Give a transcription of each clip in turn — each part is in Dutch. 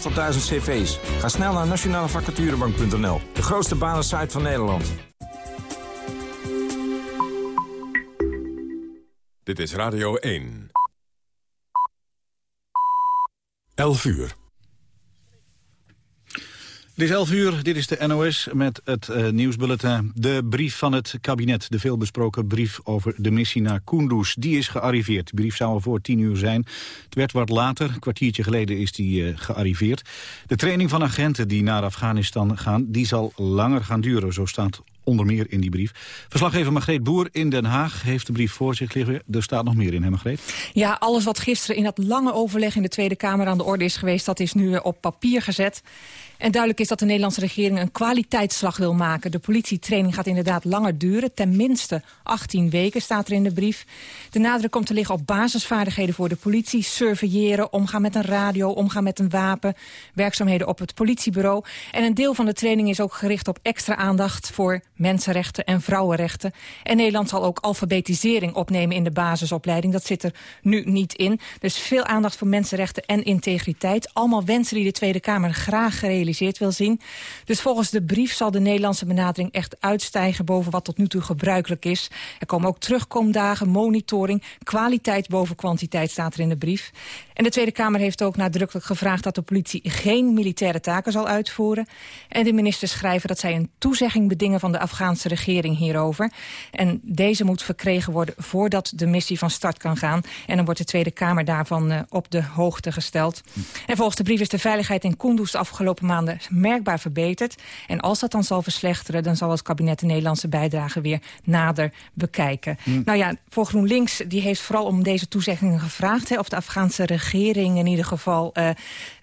50.000 cv's. Ga snel naar nationalevacaturebank.nl. De grootste banensite van Nederland. Dit is Radio 1. 11 uur. Het is 11 uur, dit is de NOS met het uh, nieuwsbulletin. De brief van het kabinet, de veelbesproken brief over de missie naar Kunduz, die is gearriveerd. De brief zou er voor 10 uur zijn. Het werd wat later, een kwartiertje geleden is die uh, gearriveerd. De training van agenten die naar Afghanistan gaan, die zal langer gaan duren, zo staat onder meer in die brief. Verslaggever Margreet Boer in Den Haag heeft de brief voor zich liggen. Er staat nog meer in, hè Margreet? Ja, alles wat gisteren in dat lange overleg in de Tweede Kamer aan de orde is geweest... dat is nu op papier gezet. En duidelijk is dat de Nederlandse regering een kwaliteitsslag wil maken. De politietraining gaat inderdaad langer duren. Tenminste 18 weken staat er in de brief. De nadruk komt te liggen op basisvaardigheden voor de politie. Surveilleren, omgaan met een radio, omgaan met een wapen. Werkzaamheden op het politiebureau. En een deel van de training is ook gericht op extra aandacht... voor mensenrechten en vrouwenrechten. En Nederland zal ook alfabetisering opnemen in de basisopleiding. Dat zit er nu niet in. Dus veel aandacht voor mensenrechten en integriteit. Allemaal wensen die de Tweede Kamer graag gerealiseerd wil zien. Dus volgens de brief zal de Nederlandse benadering echt uitstijgen... boven wat tot nu toe gebruikelijk is. Er komen ook terugkomdagen, monitoring, kwaliteit boven kwantiteit staat er in de brief. En de Tweede Kamer heeft ook nadrukkelijk gevraagd... dat de politie geen militaire taken zal uitvoeren. En de ministers schrijven dat zij een toezegging bedingen... van de Afghaanse regering hierover. En deze moet verkregen worden voordat de missie van start kan gaan. En dan wordt de Tweede Kamer daarvan uh, op de hoogte gesteld. En volgens de brief is de veiligheid in Kunduz de afgelopen maanden merkbaar verbeterd. En als dat dan zal verslechteren... dan zal het kabinet de Nederlandse bijdrage weer nader bekijken. Hm. Nou ja, voor GroenLinks die heeft vooral om deze toezeggingen gevraagd... Hè, of de Afghaanse regering regering in ieder geval uh,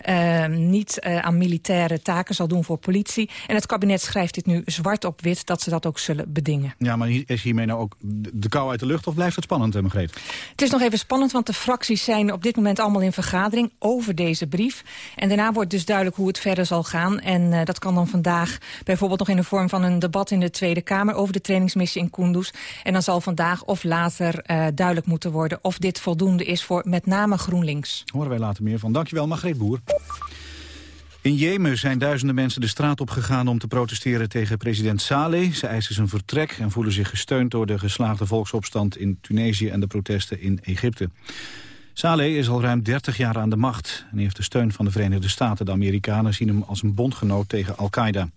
uh, niet uh, aan militaire taken zal doen voor politie. En het kabinet schrijft dit nu zwart op wit dat ze dat ook zullen bedingen. Ja, maar is hiermee nou ook de kou uit de lucht of blijft het spannend, Margreet? Het is nog even spannend, want de fracties zijn op dit moment allemaal in vergadering over deze brief. En daarna wordt dus duidelijk hoe het verder zal gaan. En dat kan dan vandaag bijvoorbeeld nog in de vorm van een debat in de Tweede Kamer over de trainingsmissie in Kunduz. En dan zal vandaag of later duidelijk moeten worden of dit voldoende is voor met name GroenLinks. Horen wij later meer van. Dankjewel, Margreet Boer. In Jemen zijn duizenden mensen de straat op gegaan om te protesteren tegen president Saleh. Ze eisen zijn vertrek en voelen zich gesteund door de geslaagde volksopstand in Tunesië en de protesten in Egypte. Saleh is al ruim 30 jaar aan de macht en heeft de steun van de Verenigde Staten. De Amerikanen zien hem als een bondgenoot tegen Al-Qaeda.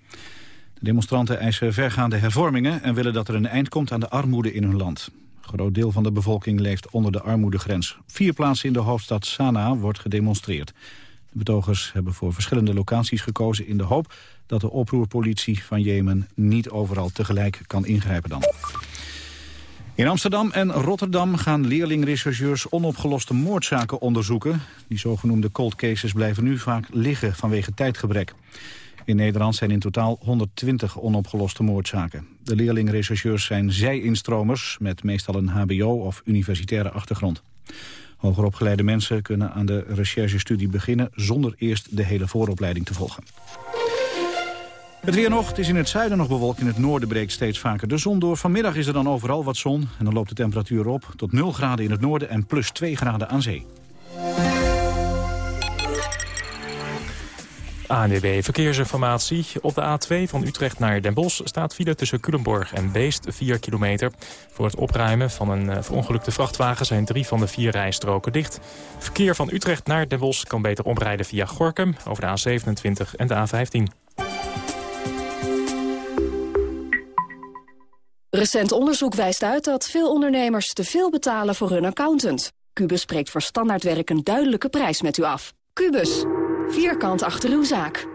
De demonstranten eisen vergaande hervormingen en willen dat er een eind komt aan de armoede in hun land. Een groot deel van de bevolking leeft onder de armoedegrens. Vier plaatsen in de hoofdstad Sanaa wordt gedemonstreerd. De betogers hebben voor verschillende locaties gekozen in de hoop dat de oproerpolitie van Jemen niet overal tegelijk kan ingrijpen dan. In Amsterdam en Rotterdam gaan leerlingrechercheurs onopgeloste moordzaken onderzoeken. Die zogenoemde cold cases blijven nu vaak liggen vanwege tijdgebrek. In Nederland zijn in totaal 120 onopgeloste moordzaken. De leerlingrechercheurs zijn zij-instromers met meestal een hbo- of universitaire achtergrond. Hogeropgeleide mensen kunnen aan de recherchestudie beginnen... zonder eerst de hele vooropleiding te volgen. Het weer is in het zuiden nog bewolkt. In het noorden breekt steeds vaker de zon door. Vanmiddag is er dan overal wat zon. En dan loopt de temperatuur op tot 0 graden in het noorden en plus 2 graden aan zee. ANWB Verkeersinformatie. Op de A2 van Utrecht naar Den Bosch staat file tussen Culemborg en Beest 4 kilometer. Voor het opruimen van een uh, verongelukte vrachtwagen zijn drie van de vier rijstroken dicht. Verkeer van Utrecht naar Den Bosch kan beter omrijden via Gorkum over de A27 en de A15. Recent onderzoek wijst uit dat veel ondernemers te veel betalen voor hun accountant. Cubus spreekt voor standaardwerk een duidelijke prijs met u af. Cubus, vierkant achter uw zaak.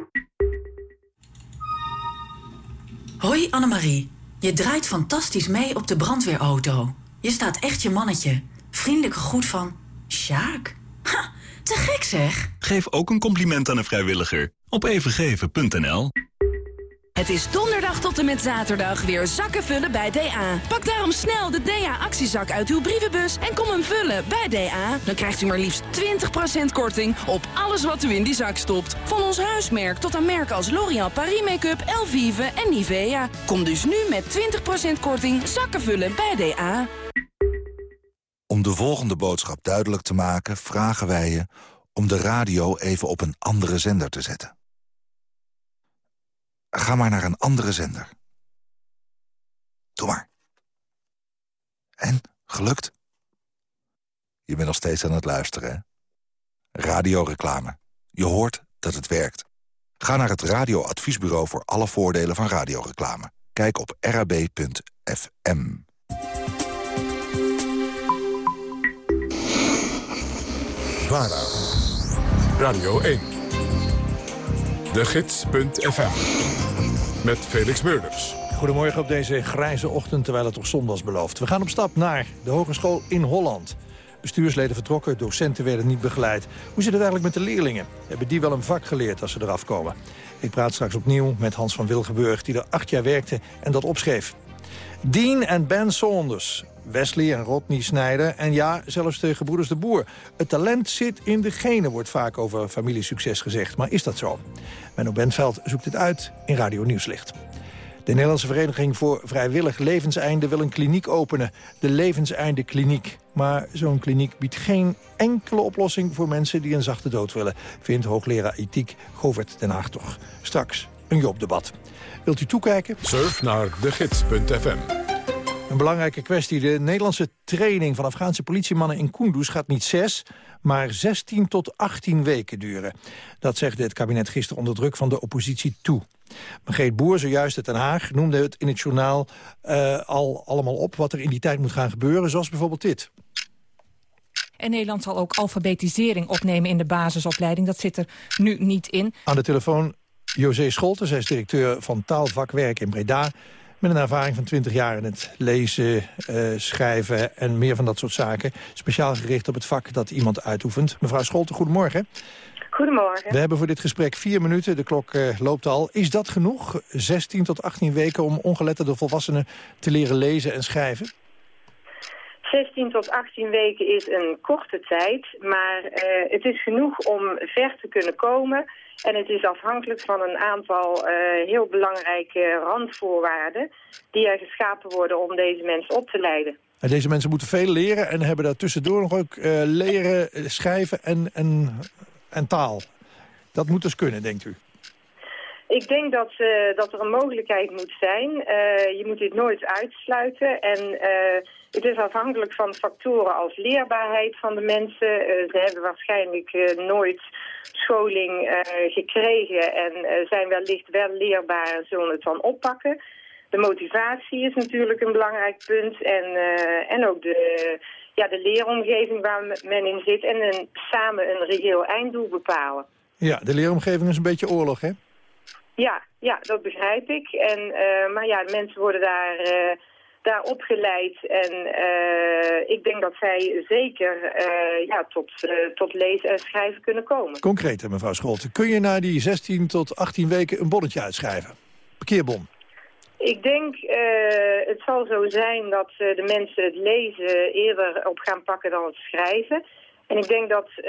Hoi Annemarie, je draait fantastisch mee op de brandweerauto. Je staat echt je mannetje. Vriendelijke groet van Sjaak. Ha, te gek zeg. Geef ook een compliment aan een vrijwilliger op evengeven.nl. Het is donderdag tot en met zaterdag weer zakken vullen bij DA. Pak daarom snel de DA-actiezak uit uw brievenbus en kom hem vullen bij DA. Dan krijgt u maar liefst 20% korting op alles wat u in die zak stopt. Van ons huismerk tot aan merken als L'Oréal Paris Make-up, Elvive en Nivea. Kom dus nu met 20% korting zakken vullen bij DA. Om de volgende boodschap duidelijk te maken vragen wij je om de radio even op een andere zender te zetten. Ga maar naar een andere zender. Doe maar. En, gelukt? Je bent nog steeds aan het luisteren, hè? Radioreclame. Je hoort dat het werkt. Ga naar het radioadviesbureau voor alle voordelen van radioreclame. Kijk op rab.fm. VARA. Radio 1. De Gids.fm. Met Felix Meurders. Goedemorgen op deze grijze ochtend, terwijl het toch zon was beloofd. We gaan op stap naar de hogeschool in Holland. Bestuursleden vertrokken, docenten werden niet begeleid. Hoe zit het eigenlijk met de leerlingen? Hebben die wel een vak geleerd als ze eraf komen? Ik praat straks opnieuw met Hans van Wilgenburg, die er acht jaar werkte en dat opschreef. Dean en Ben Saunders, Wesley en Rodney Snijder en ja, zelfs de gebroeders de Boer. Het talent zit in de genen, wordt vaak over familiesucces gezegd. Maar is dat zo? Menno Bentveld zoekt het uit in Radio Nieuwslicht. De Nederlandse Vereniging voor Vrijwillig Levenseinde wil een kliniek openen. De Levenseinde Kliniek. Maar zo'n kliniek biedt geen enkele oplossing voor mensen die een zachte dood willen. Vindt hoogleraar ethiek Govert Den Haag toch. Straks een jobdebat. Wilt u toekijken? Surf naar degids.fm. Een belangrijke kwestie. De Nederlandse training van Afghaanse politiemannen in Kunduz gaat niet zes, maar 16 tot 18 weken duren. Dat zegt het kabinet gisteren onder druk van de oppositie toe. Margreet Boer, zojuist uit Den Haag, noemde het in het journaal uh, al allemaal op... wat er in die tijd moet gaan gebeuren, zoals bijvoorbeeld dit. En Nederland zal ook alfabetisering opnemen in de basisopleiding. Dat zit er nu niet in. Aan de telefoon José Scholten, zij is directeur van taalvakwerk in Breda... met een ervaring van 20 jaar in het lezen, uh, schrijven en meer van dat soort zaken. Speciaal gericht op het vak dat iemand uitoefent. Mevrouw Scholten, goedemorgen. Goedemorgen. We hebben voor dit gesprek vier minuten, de klok uh, loopt al. Is dat genoeg, 16 tot 18 weken, om ongeletterde volwassenen te leren lezen en schrijven? 16 tot 18 weken is een korte tijd, maar uh, het is genoeg om ver te kunnen komen. En het is afhankelijk van een aantal uh, heel belangrijke randvoorwaarden... die er geschapen worden om deze mensen op te leiden. En deze mensen moeten veel leren en hebben daar tussendoor nog ook uh, leren schrijven en, en en taal. Dat moet dus kunnen, denkt u? Ik denk dat, uh, dat er een mogelijkheid moet zijn. Uh, je moet dit nooit uitsluiten. En uh, het is afhankelijk van factoren als leerbaarheid van de mensen. ze hebben waarschijnlijk nooit scholing gekregen en zijn wellicht wel leerbaar en zullen het dan oppakken. De motivatie is natuurlijk een belangrijk punt. En, en ook de, ja, de leeromgeving waar men in zit en een, samen een reëel einddoel bepalen. Ja, de leeromgeving is een beetje oorlog, hè? Ja, ja dat begrijp ik. En, uh, maar ja, mensen worden daar, uh, daar opgeleid en uh, ik denk dat zij zeker ja, tot, tot lezen en schrijven kunnen komen. Concreet, mevrouw Scholten. Kun je na die 16 tot 18 weken een bonnetje uitschrijven? Parkeerbon. Ik denk, het zal zo zijn dat de mensen het lezen eerder op gaan pakken dan het schrijven. En ik denk dat uh,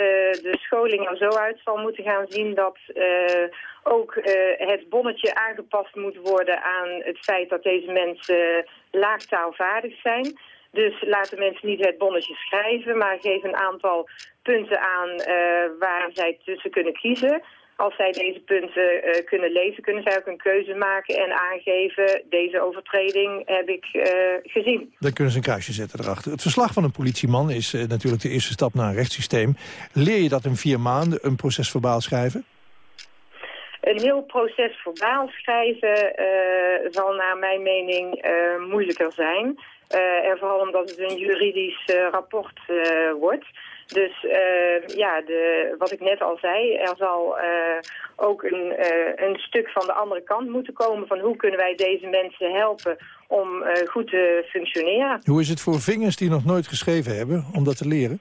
de scholing er zo uit zal moeten gaan zien dat ook het bonnetje aangepast moet worden aan het feit dat deze mensen laagtaalvaardig zijn. Dus laten mensen niet het bonnetje schrijven, maar geef een aantal punten aan waar zij tussen kunnen kiezen als zij deze punten uh, kunnen lezen, kunnen zij ook een keuze maken en aangeven... deze overtreding heb ik uh, gezien. Dan kunnen ze een kruisje zetten erachter. Het verslag van een politieman is uh, natuurlijk de eerste stap naar een rechtssysteem. Leer je dat in vier maanden, een proces verbaal schrijven? Een heel proces verbaal schrijven zal naar mijn mening moeilijker zijn. en vooral omdat het een juridisch rapport wordt... Dus uh, ja, de, wat ik net al zei, er zal uh, ook een, uh, een stuk van de andere kant moeten komen... van hoe kunnen wij deze mensen helpen om goed te functioneren. Hoe is het voor vingers die nog nooit geschreven hebben om dat te leren?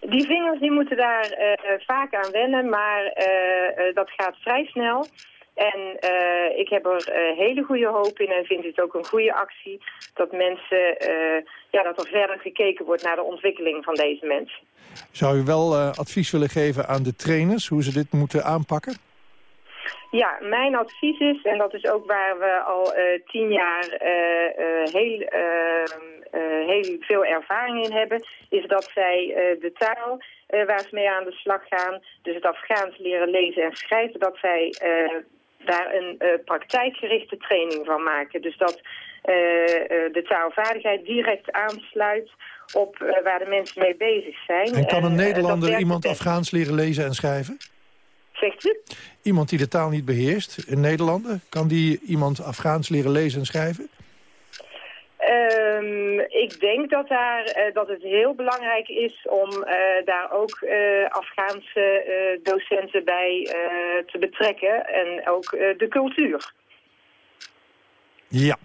Die vingers die moeten daar vaak aan wennen, maar dat gaat vrij snel... En ik heb er hele goede hoop in en vind het ook een goede actie dat mensen, ja, dat er verder gekeken wordt naar de ontwikkeling van deze mensen. Zou u wel advies willen geven aan de trainers, hoe ze dit moeten aanpakken? Ja, mijn advies is, en dat is ook waar we al tien jaar heel, heel veel ervaring in hebben, is dat zij de taal waar ze mee aan de slag gaan. Dus het Afghaans leren lezen en schrijven, dat zij daar een praktijkgerichte training van maken. Dus dat de taalvaardigheid direct aansluit op waar de mensen mee bezig zijn. En kan een Nederlander iemand Afghaans leren lezen en schrijven? Zegt u? Iemand die de taal niet beheerst, een Nederlander, kan die iemand Afghaans leren lezen en schrijven? Um, ik denk dat, daar, uh, dat het heel belangrijk is om uh, daar ook uh, Afghaanse docenten bij te betrekken. En ook de cultuur. Ja.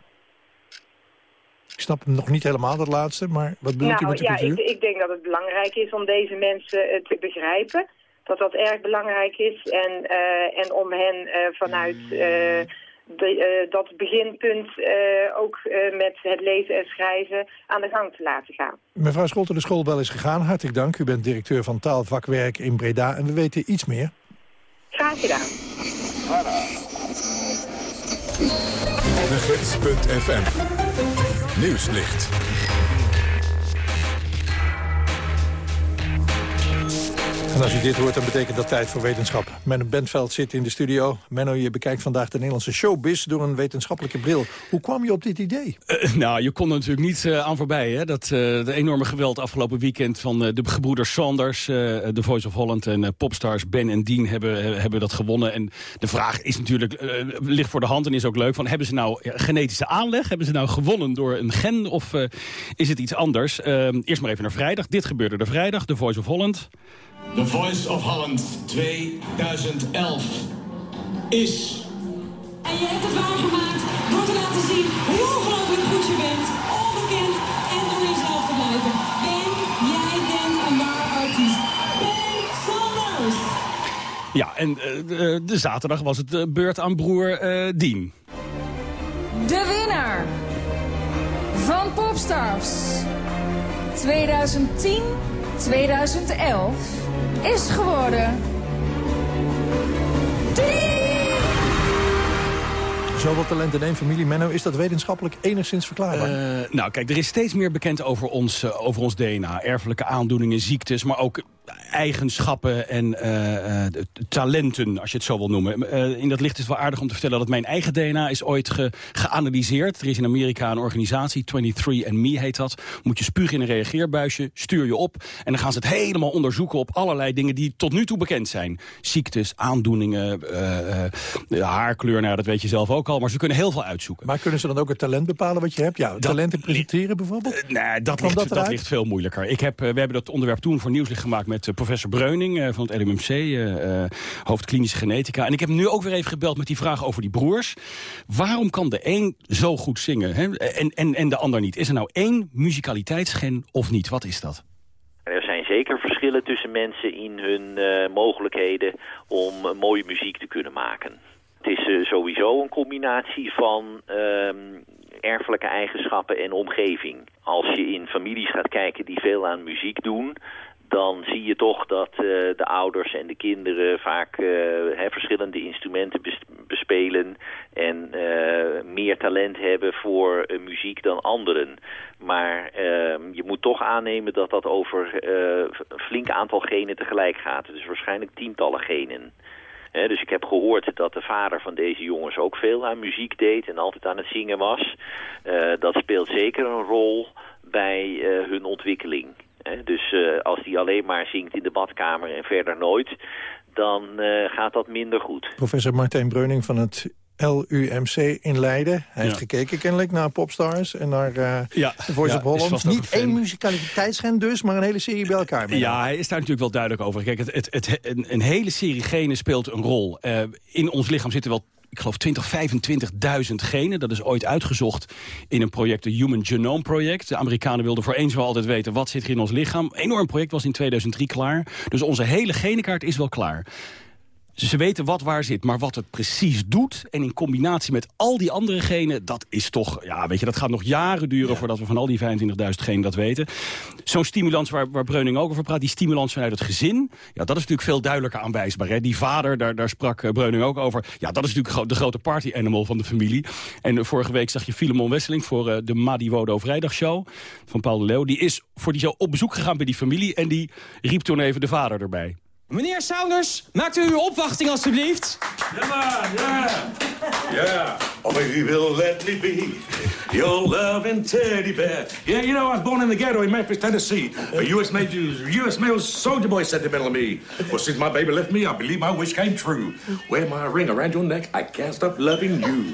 Ik snap hem nog niet helemaal, dat laatste, maar wat bedoelt nou, u met de ja, cultuur? Ik, ik denk dat het belangrijk is om deze mensen te begrijpen dat dat erg belangrijk is. En, uh, en om hen uh, vanuit uh, de, dat beginpunt ook met het lezen en schrijven aan de gang te laten gaan. Mevrouw Scholten, de schoolbel is gegaan. Hartelijk dank. U bent directeur van taalvakwerk in Breda en we weten iets meer. Graag gedaan. De Gids.fm Nieuwslicht. En als u dit hoort, dan betekent dat tijd voor wetenschap. Menno Bentveld zit in de studio. Menno, je bekijkt vandaag de Nederlandse showbiz door een wetenschappelijke bril. Hoe kwam je op dit idee? Uh, nou, je kon er natuurlijk niet uh, aan voorbij. Hè? Dat, uh, de enorme geweld afgelopen weekend van de gebroeders Sanders... The Voice of Holland en Popstars Ben en Dean hebben, hebben dat gewonnen. En de vraag is natuurlijk, ligt voor de hand en is ook leuk... Van, hebben ze nou genetische aanleg? Hebben ze nou gewonnen door een gen? Of is het iets anders? eerst maar even naar vrijdag. Dit gebeurde er vrijdag, The Voice of Holland... The Voice of Holland 2011 is... En je hebt het waargemaakt door te laten zien hoe ongelooflijk goed je bent. Onbekend en door jezelf te blijven. Ben, jij bent een waar artiest. Ben Sanders. Ja, en uh, de, de, zaterdag was het de beurt aan broer uh, Dien. De winnaar van Popstars 2010 2011 is geworden... Zoveel talent in één familie, Menno. Is dat wetenschappelijk enigszins verklaarbaar? Uh, nou, kijk, er is steeds meer bekend over ons, uh, over ons DNA. Erfelijke aandoeningen, ziektes, maar ook eigenschappen en uh, uh, talenten, als je het zo wil noemen. Uh, in dat licht is het wel aardig om te vertellen dat mijn eigen DNA is ooit ge geanalyseerd. Er is in Amerika een organisatie, 23andMe heet dat. Moet je spugen in een reageerbuisje, stuur je op. En dan gaan ze het helemaal onderzoeken op allerlei dingen die tot nu toe bekend zijn. Ziektes, aandoeningen, haarkleur, nou, dat weet je zelf ook al. Maar ze kunnen heel veel uitzoeken. Maar kunnen ze dan ook het talent bepalen wat je hebt? Ja, talenten presenteren bijvoorbeeld? nee, dat, ligt, dat, dat ligt veel moeilijker. Ik heb, we hebben dat onderwerp toen voor Nieuwslicht gemaakt met met professor Breuning van het LMMC, uh, hoofd klinische genetica. En ik heb nu ook weer even gebeld met die vraag over die broers. Waarom kan de een zo goed zingen hè? En, en, en de ander niet? Is er nou één muzikaliteitsgen of niet? Wat is dat? Er zijn zeker verschillen tussen mensen in hun mogelijkheden om mooie muziek te kunnen maken. Het is sowieso een combinatie van erfelijke eigenschappen en omgeving. Als je in families gaat kijken die veel aan muziek doen dan zie je toch dat uh, de ouders en de kinderen vaak uh, hè, verschillende instrumenten bes bespelen en uh, meer talent hebben voor muziek dan anderen. Maar je moet toch aannemen dat dat over een flink aantal genen tegelijk gaat. Dus waarschijnlijk tientallen genen. Dus ik heb gehoord dat de vader van deze jongens ook veel aan muziek deed en altijd aan het zingen was. dat speelt zeker een rol bij hun ontwikkeling. Dus uh, als die alleen maar zingt in de badkamer en verder nooit, dan uh, gaat dat minder goed. Professor Martijn Breuning van het LUMC in Leiden. Hij ja. heeft gekeken kennelijk naar Popstars en naar uh, ja, Voice ja, of Holland. Niet één muzikaliteitsgen dus, maar een hele serie bij elkaar. Ja, hij is daar natuurlijk wel duidelijk over. Kijk, het, het, het, een, een hele serie genen speelt een rol. Uh, in ons lichaam zitten wel ik geloof 20, 25.000 genen. Dat is ooit uitgezocht in een project, de Human Genome Project. De Amerikanen wilden voor eens wel altijd weten wat zit er in ons lichaam. Een enorm project was in 2003 klaar. Dus onze hele genenkaart is wel klaar. Ze weten wat waar zit, maar wat het precies doet... en in combinatie met al die andere genen... dat is toch, ja, weet je, dat gaat nog jaren duren... voordat we van al die 25.000 genen dat weten. Zo'n stimulans waar, waar Breuning ook over praat... die stimulans vanuit het gezin, ja, dat is natuurlijk veel duidelijker aanwijsbaar. Hè? Die vader, daar, daar sprak eh, Breuning ook over... ja, dat is natuurlijk de grote party animal van de familie. En eh, vorige week zag je Filemon Wesseling... voor uh, de Madi Wodo Vrijdagshow van Paul de Leeuw. Die is voor die show op bezoek gegaan bij die familie... en die riep toen even de vader erbij. Meneer Saunders, maakt u uw opwachting alstublieft. Ja, man, ja. Ja. Oh, baby, will let me be your loving teddy bear. Yeah, you know, I was born in the ghetto in Memphis, Tennessee. A U.S. Major, U.S. mail soldier boy sentimental me. Well, since my baby left me, I believe my wish came true. Wear my ring around your neck, I can't stop loving you.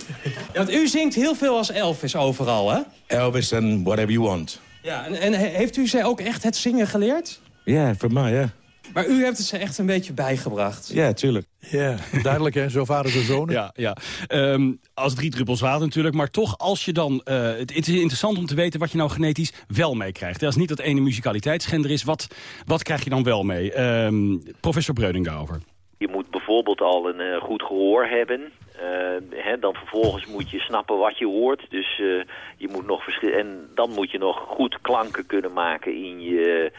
Ja, want u zingt heel veel als Elvis overal, hè? Elvis and whatever you want. Ja, en, en heeft u zij ook echt het zingen geleerd? Ja, voor mij, ja. Maar u hebt het ze echt een beetje bijgebracht. Ja, tuurlijk. Ja, duidelijk hè, zo vader zo zonen. Ja, ja. Ehm, als drie druppels water natuurlijk. Maar toch, als je dan... Uh, het, het, is interessant om te weten wat je nou genetisch wel meekrijgt. Als niet dat ene musicaliteitsgender is, wat, wat krijg je dan wel mee? Um, professor Breuning daarover. Je moet bijvoorbeeld al een uh, goed gehoor hebben. Uh, dan vervolgens moet je snappen wat je hoort. Dus uh, je moet nog en dan moet je nog goed klanken kunnen maken in je,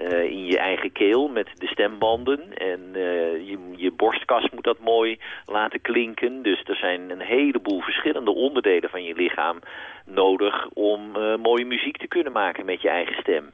uh, in je eigen keel met de stembanden. En je, je borstkas moet dat mooi laten klinken. Dus er zijn een heleboel verschillende onderdelen van je lichaam nodig om mooie muziek te kunnen maken met je eigen stem.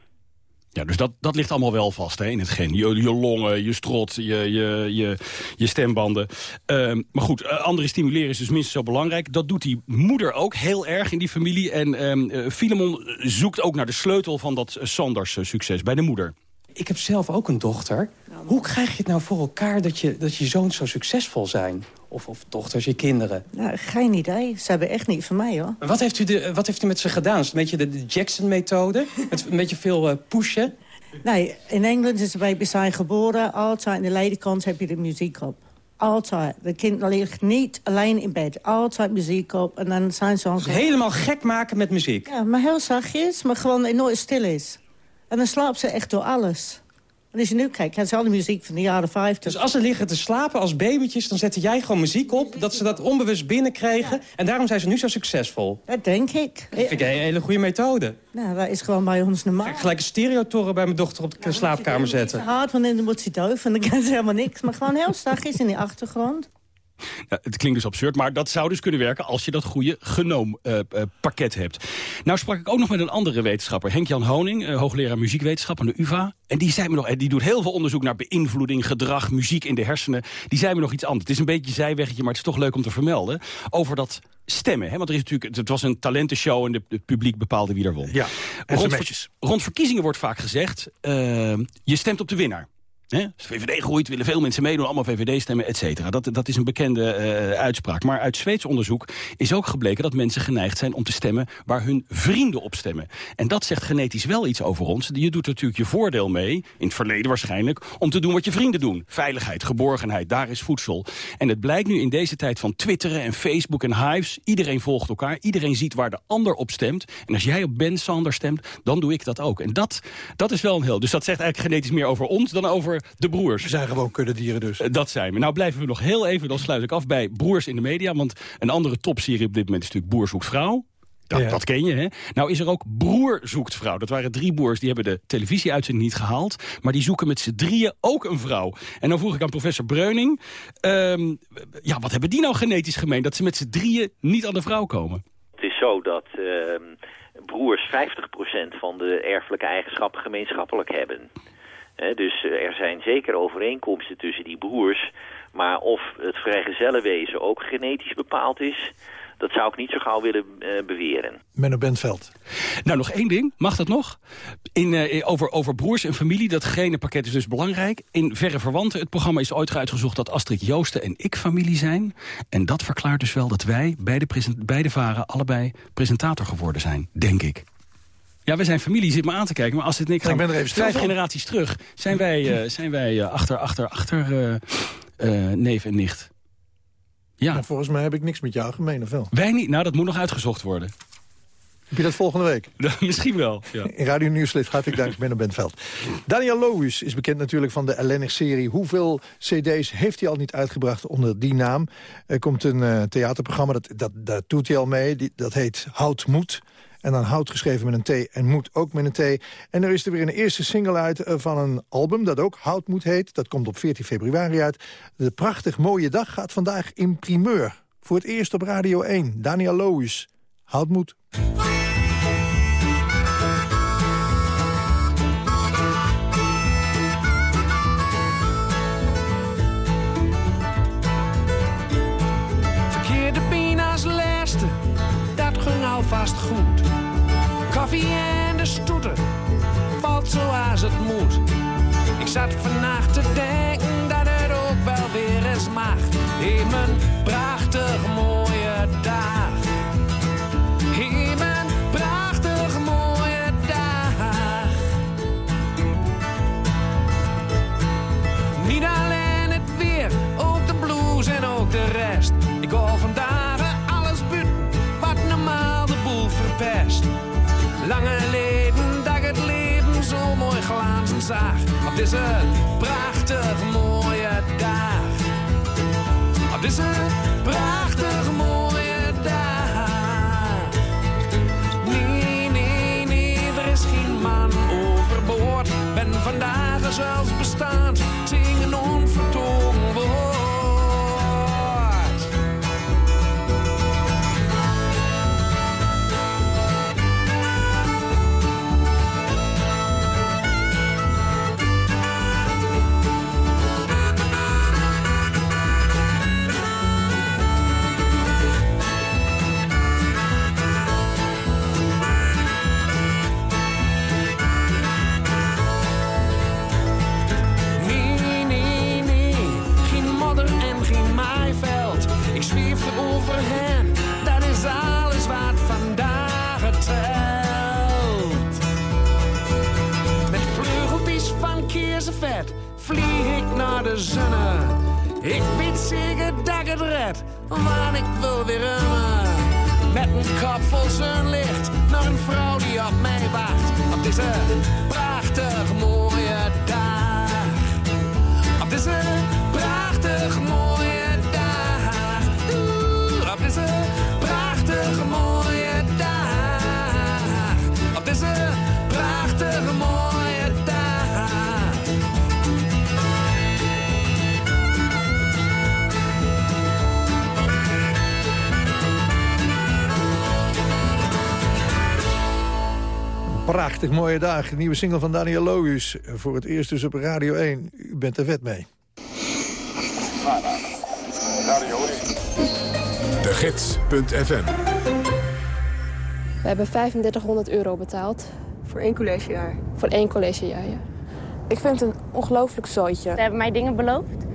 Ja, dus dat, dat ligt allemaal wel vast hè, in het gen. Je, je longen, je strot, je, je, je, je stembanden. Uh, maar goed, anderen stimuleren is dus minstens zo belangrijk. Dat doet die moeder ook heel erg in die familie. En um, Filemon zoekt ook naar de sleutel van dat Sanders succes bij de moeder. Ik heb zelf ook een dochter. Hoe krijg je het nou voor elkaar dat je, dat je zoons zo succesvol zijn? Of, of dochters, je kinderen? Nou, geen idee. Ze hebben echt niet van mij, hoor. Wat heeft u, de, wat heeft u met ze gedaan? Is het een beetje de, de Jackson-methode? met een beetje veel uh, pushen? Nee, in Engeland is de baby zijn geboren. Altijd in de ledekant heb je de muziek op. Altijd. De kind ligt niet alleen in bed. Altijd muziek op. En dan zijn ze... Dus helemaal gek maken met muziek? Ja, maar heel zachtjes. Maar gewoon nooit stil is. En dan slaapt ze echt door alles. En als je nu kijkt, het is al de muziek van de jaren 50. Dus als ze liggen te slapen als babytjes, dan zette jij gewoon muziek op... dat ze dat onbewust binnenkregen. Ja. En daarom zijn ze nu zo succesvol. Dat denk ik. Dat vind ik een hele goede methode. Nou, dat is gewoon bij ons normaal. Ga ik gelijk een stereotoren bij mijn dochter op de slaapkamer zetten. hard, want dan wordt ze doof en dan kan ze helemaal niks. Maar gewoon heel zachtjes in die achtergrond. Het klinkt dus absurd, maar dat zou dus kunnen werken... als je dat goede genoompakket uh, uh, hebt. Nou sprak ik ook nog met een andere wetenschapper. Henk-Jan Honing, uh, hoogleraar muziekwetenschap aan de UvA. En die, zei me nog, die doet heel veel onderzoek naar beïnvloeding, gedrag, muziek in de hersenen. Die zei me nog iets anders. Het is een beetje zijweggetje, maar het is toch leuk om te vermelden. Over dat stemmen. Hè? Want er is natuurlijk, het was een talentenshow en de, het publiek bepaalde wie er won. Ja, rond, ver, rond verkiezingen wordt vaak gezegd... je stemt op de winnaar. Als VVD groeit, willen veel mensen meedoen, allemaal VVD stemmen, et cetera. Dat, dat is een bekende uh, uitspraak. Maar uit Zweeds onderzoek is ook gebleken dat mensen geneigd zijn om te stemmen waar hun vrienden op stemmen. En dat zegt genetisch wel iets over ons. Je doet natuurlijk je voordeel mee, in het verleden waarschijnlijk, om te doen wat je vrienden doen. Veiligheid, geborgenheid, daar is voedsel. En het blijkt nu in deze tijd van twitteren en Facebook en hives, iedereen volgt elkaar, iedereen ziet waar de ander op stemt. En als jij op Ben Sanders stemt, dan doe ik dat ook. En dat, dat is wel een heel. Dus dat zegt eigenlijk genetisch meer over ons dan over de broers. We zijn gewoon kuddedieren dus. Dat zijn we. Nou blijven we nog heel even, dan sluit ik af bij Broers in de Media. Want een andere topserie op dit moment is natuurlijk Boer zoekt vrouw. Dat, ja. dat, ken je, hè? Nou is er ook Broer zoekt vrouw. Dat waren drie broers, die hebben de televisieuitzending niet gehaald. Maar die zoeken met z'n drieën ook een vrouw. En dan vroeg ik aan professor Breuning... Um, ja, wat hebben die nou genetisch gemeen? Dat ze met z'n drieën niet aan de vrouw komen. Het is zo dat... Uh, broers 50% van de erfelijke eigenschappen gemeenschappelijk hebben. Dus er zijn zeker overeenkomsten tussen die broers. Maar of het vrijgezellenwezen ook genetisch bepaald is... dat zou ik niet zo gauw willen uh, beweren. Menno Bentveld. Nou, nog één ding. Mag dat nog? In, uh, over, over broers en familie, dat genenpakket is dus belangrijk. In Verre Verwanten, het programma is ooit uitgezocht... dat Astrid Joosten en ik familie zijn. En dat verklaart dus wel dat wij, beide, beide varen... allebei presentator geworden zijn, denk ik. Ja, we zijn familie, zit me aan te kijken. Maar als het niks ik ben er even vijf generaties terug... zijn wij, uh, zijn wij uh, achter, achter, achter uh, neef en nicht. Ja. Nou, volgens mij heb ik niks met jou gemeen, of wel? Wij niet. Nou, dat moet nog uitgezocht worden. Heb je dat volgende week? Misschien wel, ja. In Radio Nieuwslicht hartelijk dank, Benno Bentveld. Daniel Lohuus is bekend natuurlijk van de ellennig-serie. Hoeveel cd's heeft hij al niet uitgebracht onder die naam? Er komt een uh, theaterprogramma, dat, dat, dat doet hij al mee. Die, dat heet Hout Moed. En dan hout geschreven met een T en moed ook met een T. En er is er weer een eerste single uit uh, van een album dat ook Houtmoed heet. Dat komt op 14 februari uit. De prachtig mooie dag gaat vandaag in primeur. Voor het eerst op Radio 1. Daniel Lohuis. Houtmoed. Alvast goed. Koffie en de stoeten, valt zoals het moet. Ik zat vannacht te denken dat het ook wel weer eens mag. In mijn prachtig mooie dag. In mijn prachtig mooie dag. Niet alleen het weer, ook de blues en ook de rest. Ik hoor Lange leden dat het leven zo mooi glazen zag. Op deze prachtig mooie dag. Op deze Ik weet zeker dat ik het red, want ik wil weer remmen. Met een kop vol zonlicht naar een vrouw die op mij wacht. Op deze prachtig mooie dag. Op deze prachtig mooie dag. Op deze Prachtig mooie dag. Nieuwe single van Daniel Lohuus. Voor het eerst dus op Radio 1. U bent er vet mee. De Gids.fm We hebben 3500 euro betaald. Voor één collegejaar? Voor één collegejaar, ja. Ik vind het een ongelooflijk zooitje. Ze hebben mij dingen beloofd.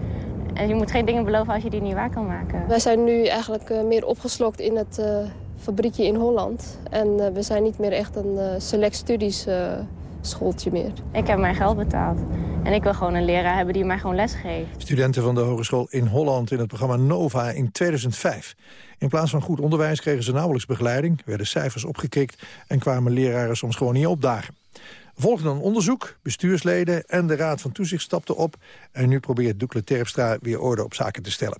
En je moet geen dingen beloven als je die niet waar kan maken. Wij zijn nu eigenlijk eh, meer opgeslokt in het eh, fabriekje in Holland. En eh, we zijn niet meer echt een eh, select studies eh, schooltje meer. Ik heb mijn geld betaald. En ik wil gewoon een leraar hebben die mij gewoon les geeft. Studenten van de Hogeschool in Holland in het programma NOVA in 2005. In plaats van goed onderwijs kregen ze nauwelijks begeleiding... werden cijfers opgekikt en kwamen leraren soms gewoon niet opdagen. Volgde een onderzoek, bestuursleden en de Raad van Toezicht stapten op... en nu probeert Doekle Terpstra weer orde op zaken te stellen.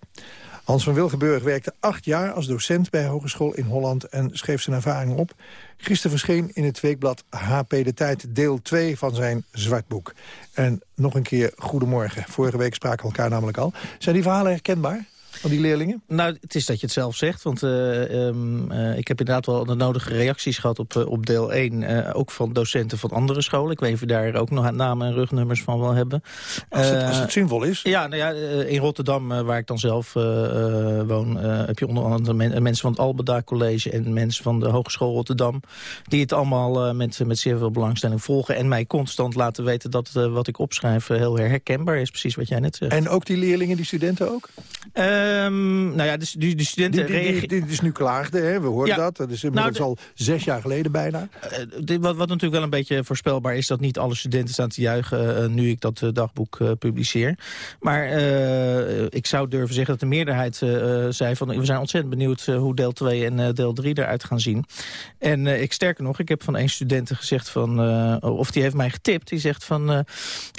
Hans van Wilgenburg werkte acht jaar als docent bij Hogeschool in Holland... en schreef zijn ervaringen op. Gisteren verscheen in het weekblad HP De Tijd deel 2 van zijn zwartboek. En nog een keer goedemorgen. Vorige week spraken we elkaar namelijk al. Zijn die verhalen herkenbaar? Van die leerlingen? Nou, het is dat je het zelf zegt. Want uh, um, uh, ik heb inderdaad wel de nodige reacties gehad op, uh, op deel 1. ook van docenten van andere scholen. Ik weet of je daar ook nog namen en rugnummers van wil hebben. Als het, als het zinvol is? Ja, nou ja in Rotterdam, waar ik dan zelf woon... heb je onder andere men, mensen van het Albeda College... en mensen van de Hogeschool Rotterdam... die het allemaal met, met zeer veel belangstelling volgen... en mij constant laten weten dat wat ik opschrijf heel herkenbaar is. Precies wat jij net zegt. En ook die leerlingen, die studenten ook? Ehm, nou ja, dus, de, de studenten... Die, die, die, is nu klaagde, hè? we hoorden Ja. dat. Dat is inmiddels Nou, al zes jaar geleden bijna. Eh, dit- wat, wat natuurlijk wel een beetje voorspelbaar is... dat niet alle studenten staan te juichen eh, nu ik dat eh, dagboek publiceer. Maar ik zou durven zeggen dat de meerderheid zei... van we zijn ontzettend benieuwd hoe deel 2 en deel 3 eruit gaan zien. En ik sterker nog, ik heb van één student gezegd van... of die heeft mij getipt, die zegt van...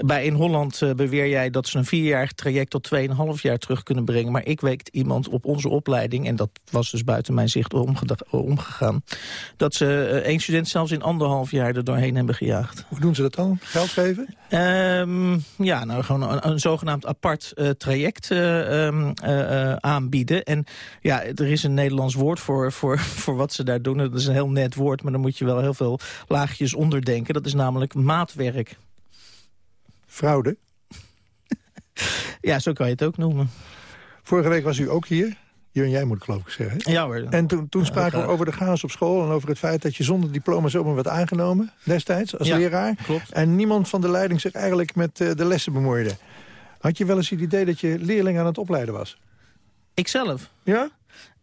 bij In Holland beweer jij dat ze een vierjarig traject tot 2,5 jaar terug kunnen brengen. Maar ik weet iemand op onze opleiding... en dat was dus buiten mijn zicht omgegaan... dat ze eh, één student zelfs in anderhalf jaar er doorheen hebben gejaagd. Hoe doen ze dat dan? Geld geven? Ehm, ja, nou gewoon een, een zogenaamd apart eh, traject eh, ehm, eh, eh, aanbieden. En ja, er is een Nederlands woord voor, voor, voor wat ze daar doen. Dat is een heel net woord, maar dan moet je wel heel veel laagjes onderdenken. Dat is namelijk maatwerk. Fraude? Ja, zo kan je het ook noemen. Vorige week was u ook hier. Jurgen, jij moet het geloof ik zeggen. Ja hoor. En toen, toen spraken we over de chaos op school... en over het feit dat je zonder diploma zomaar werd aangenomen... destijds, als Ja, leraar. klopt. En niemand van de leiding zich eigenlijk met eh, de lessen bemoeide. Had je wel eens het idee dat je leerling aan het opleiden was? Ikzelf? Ja?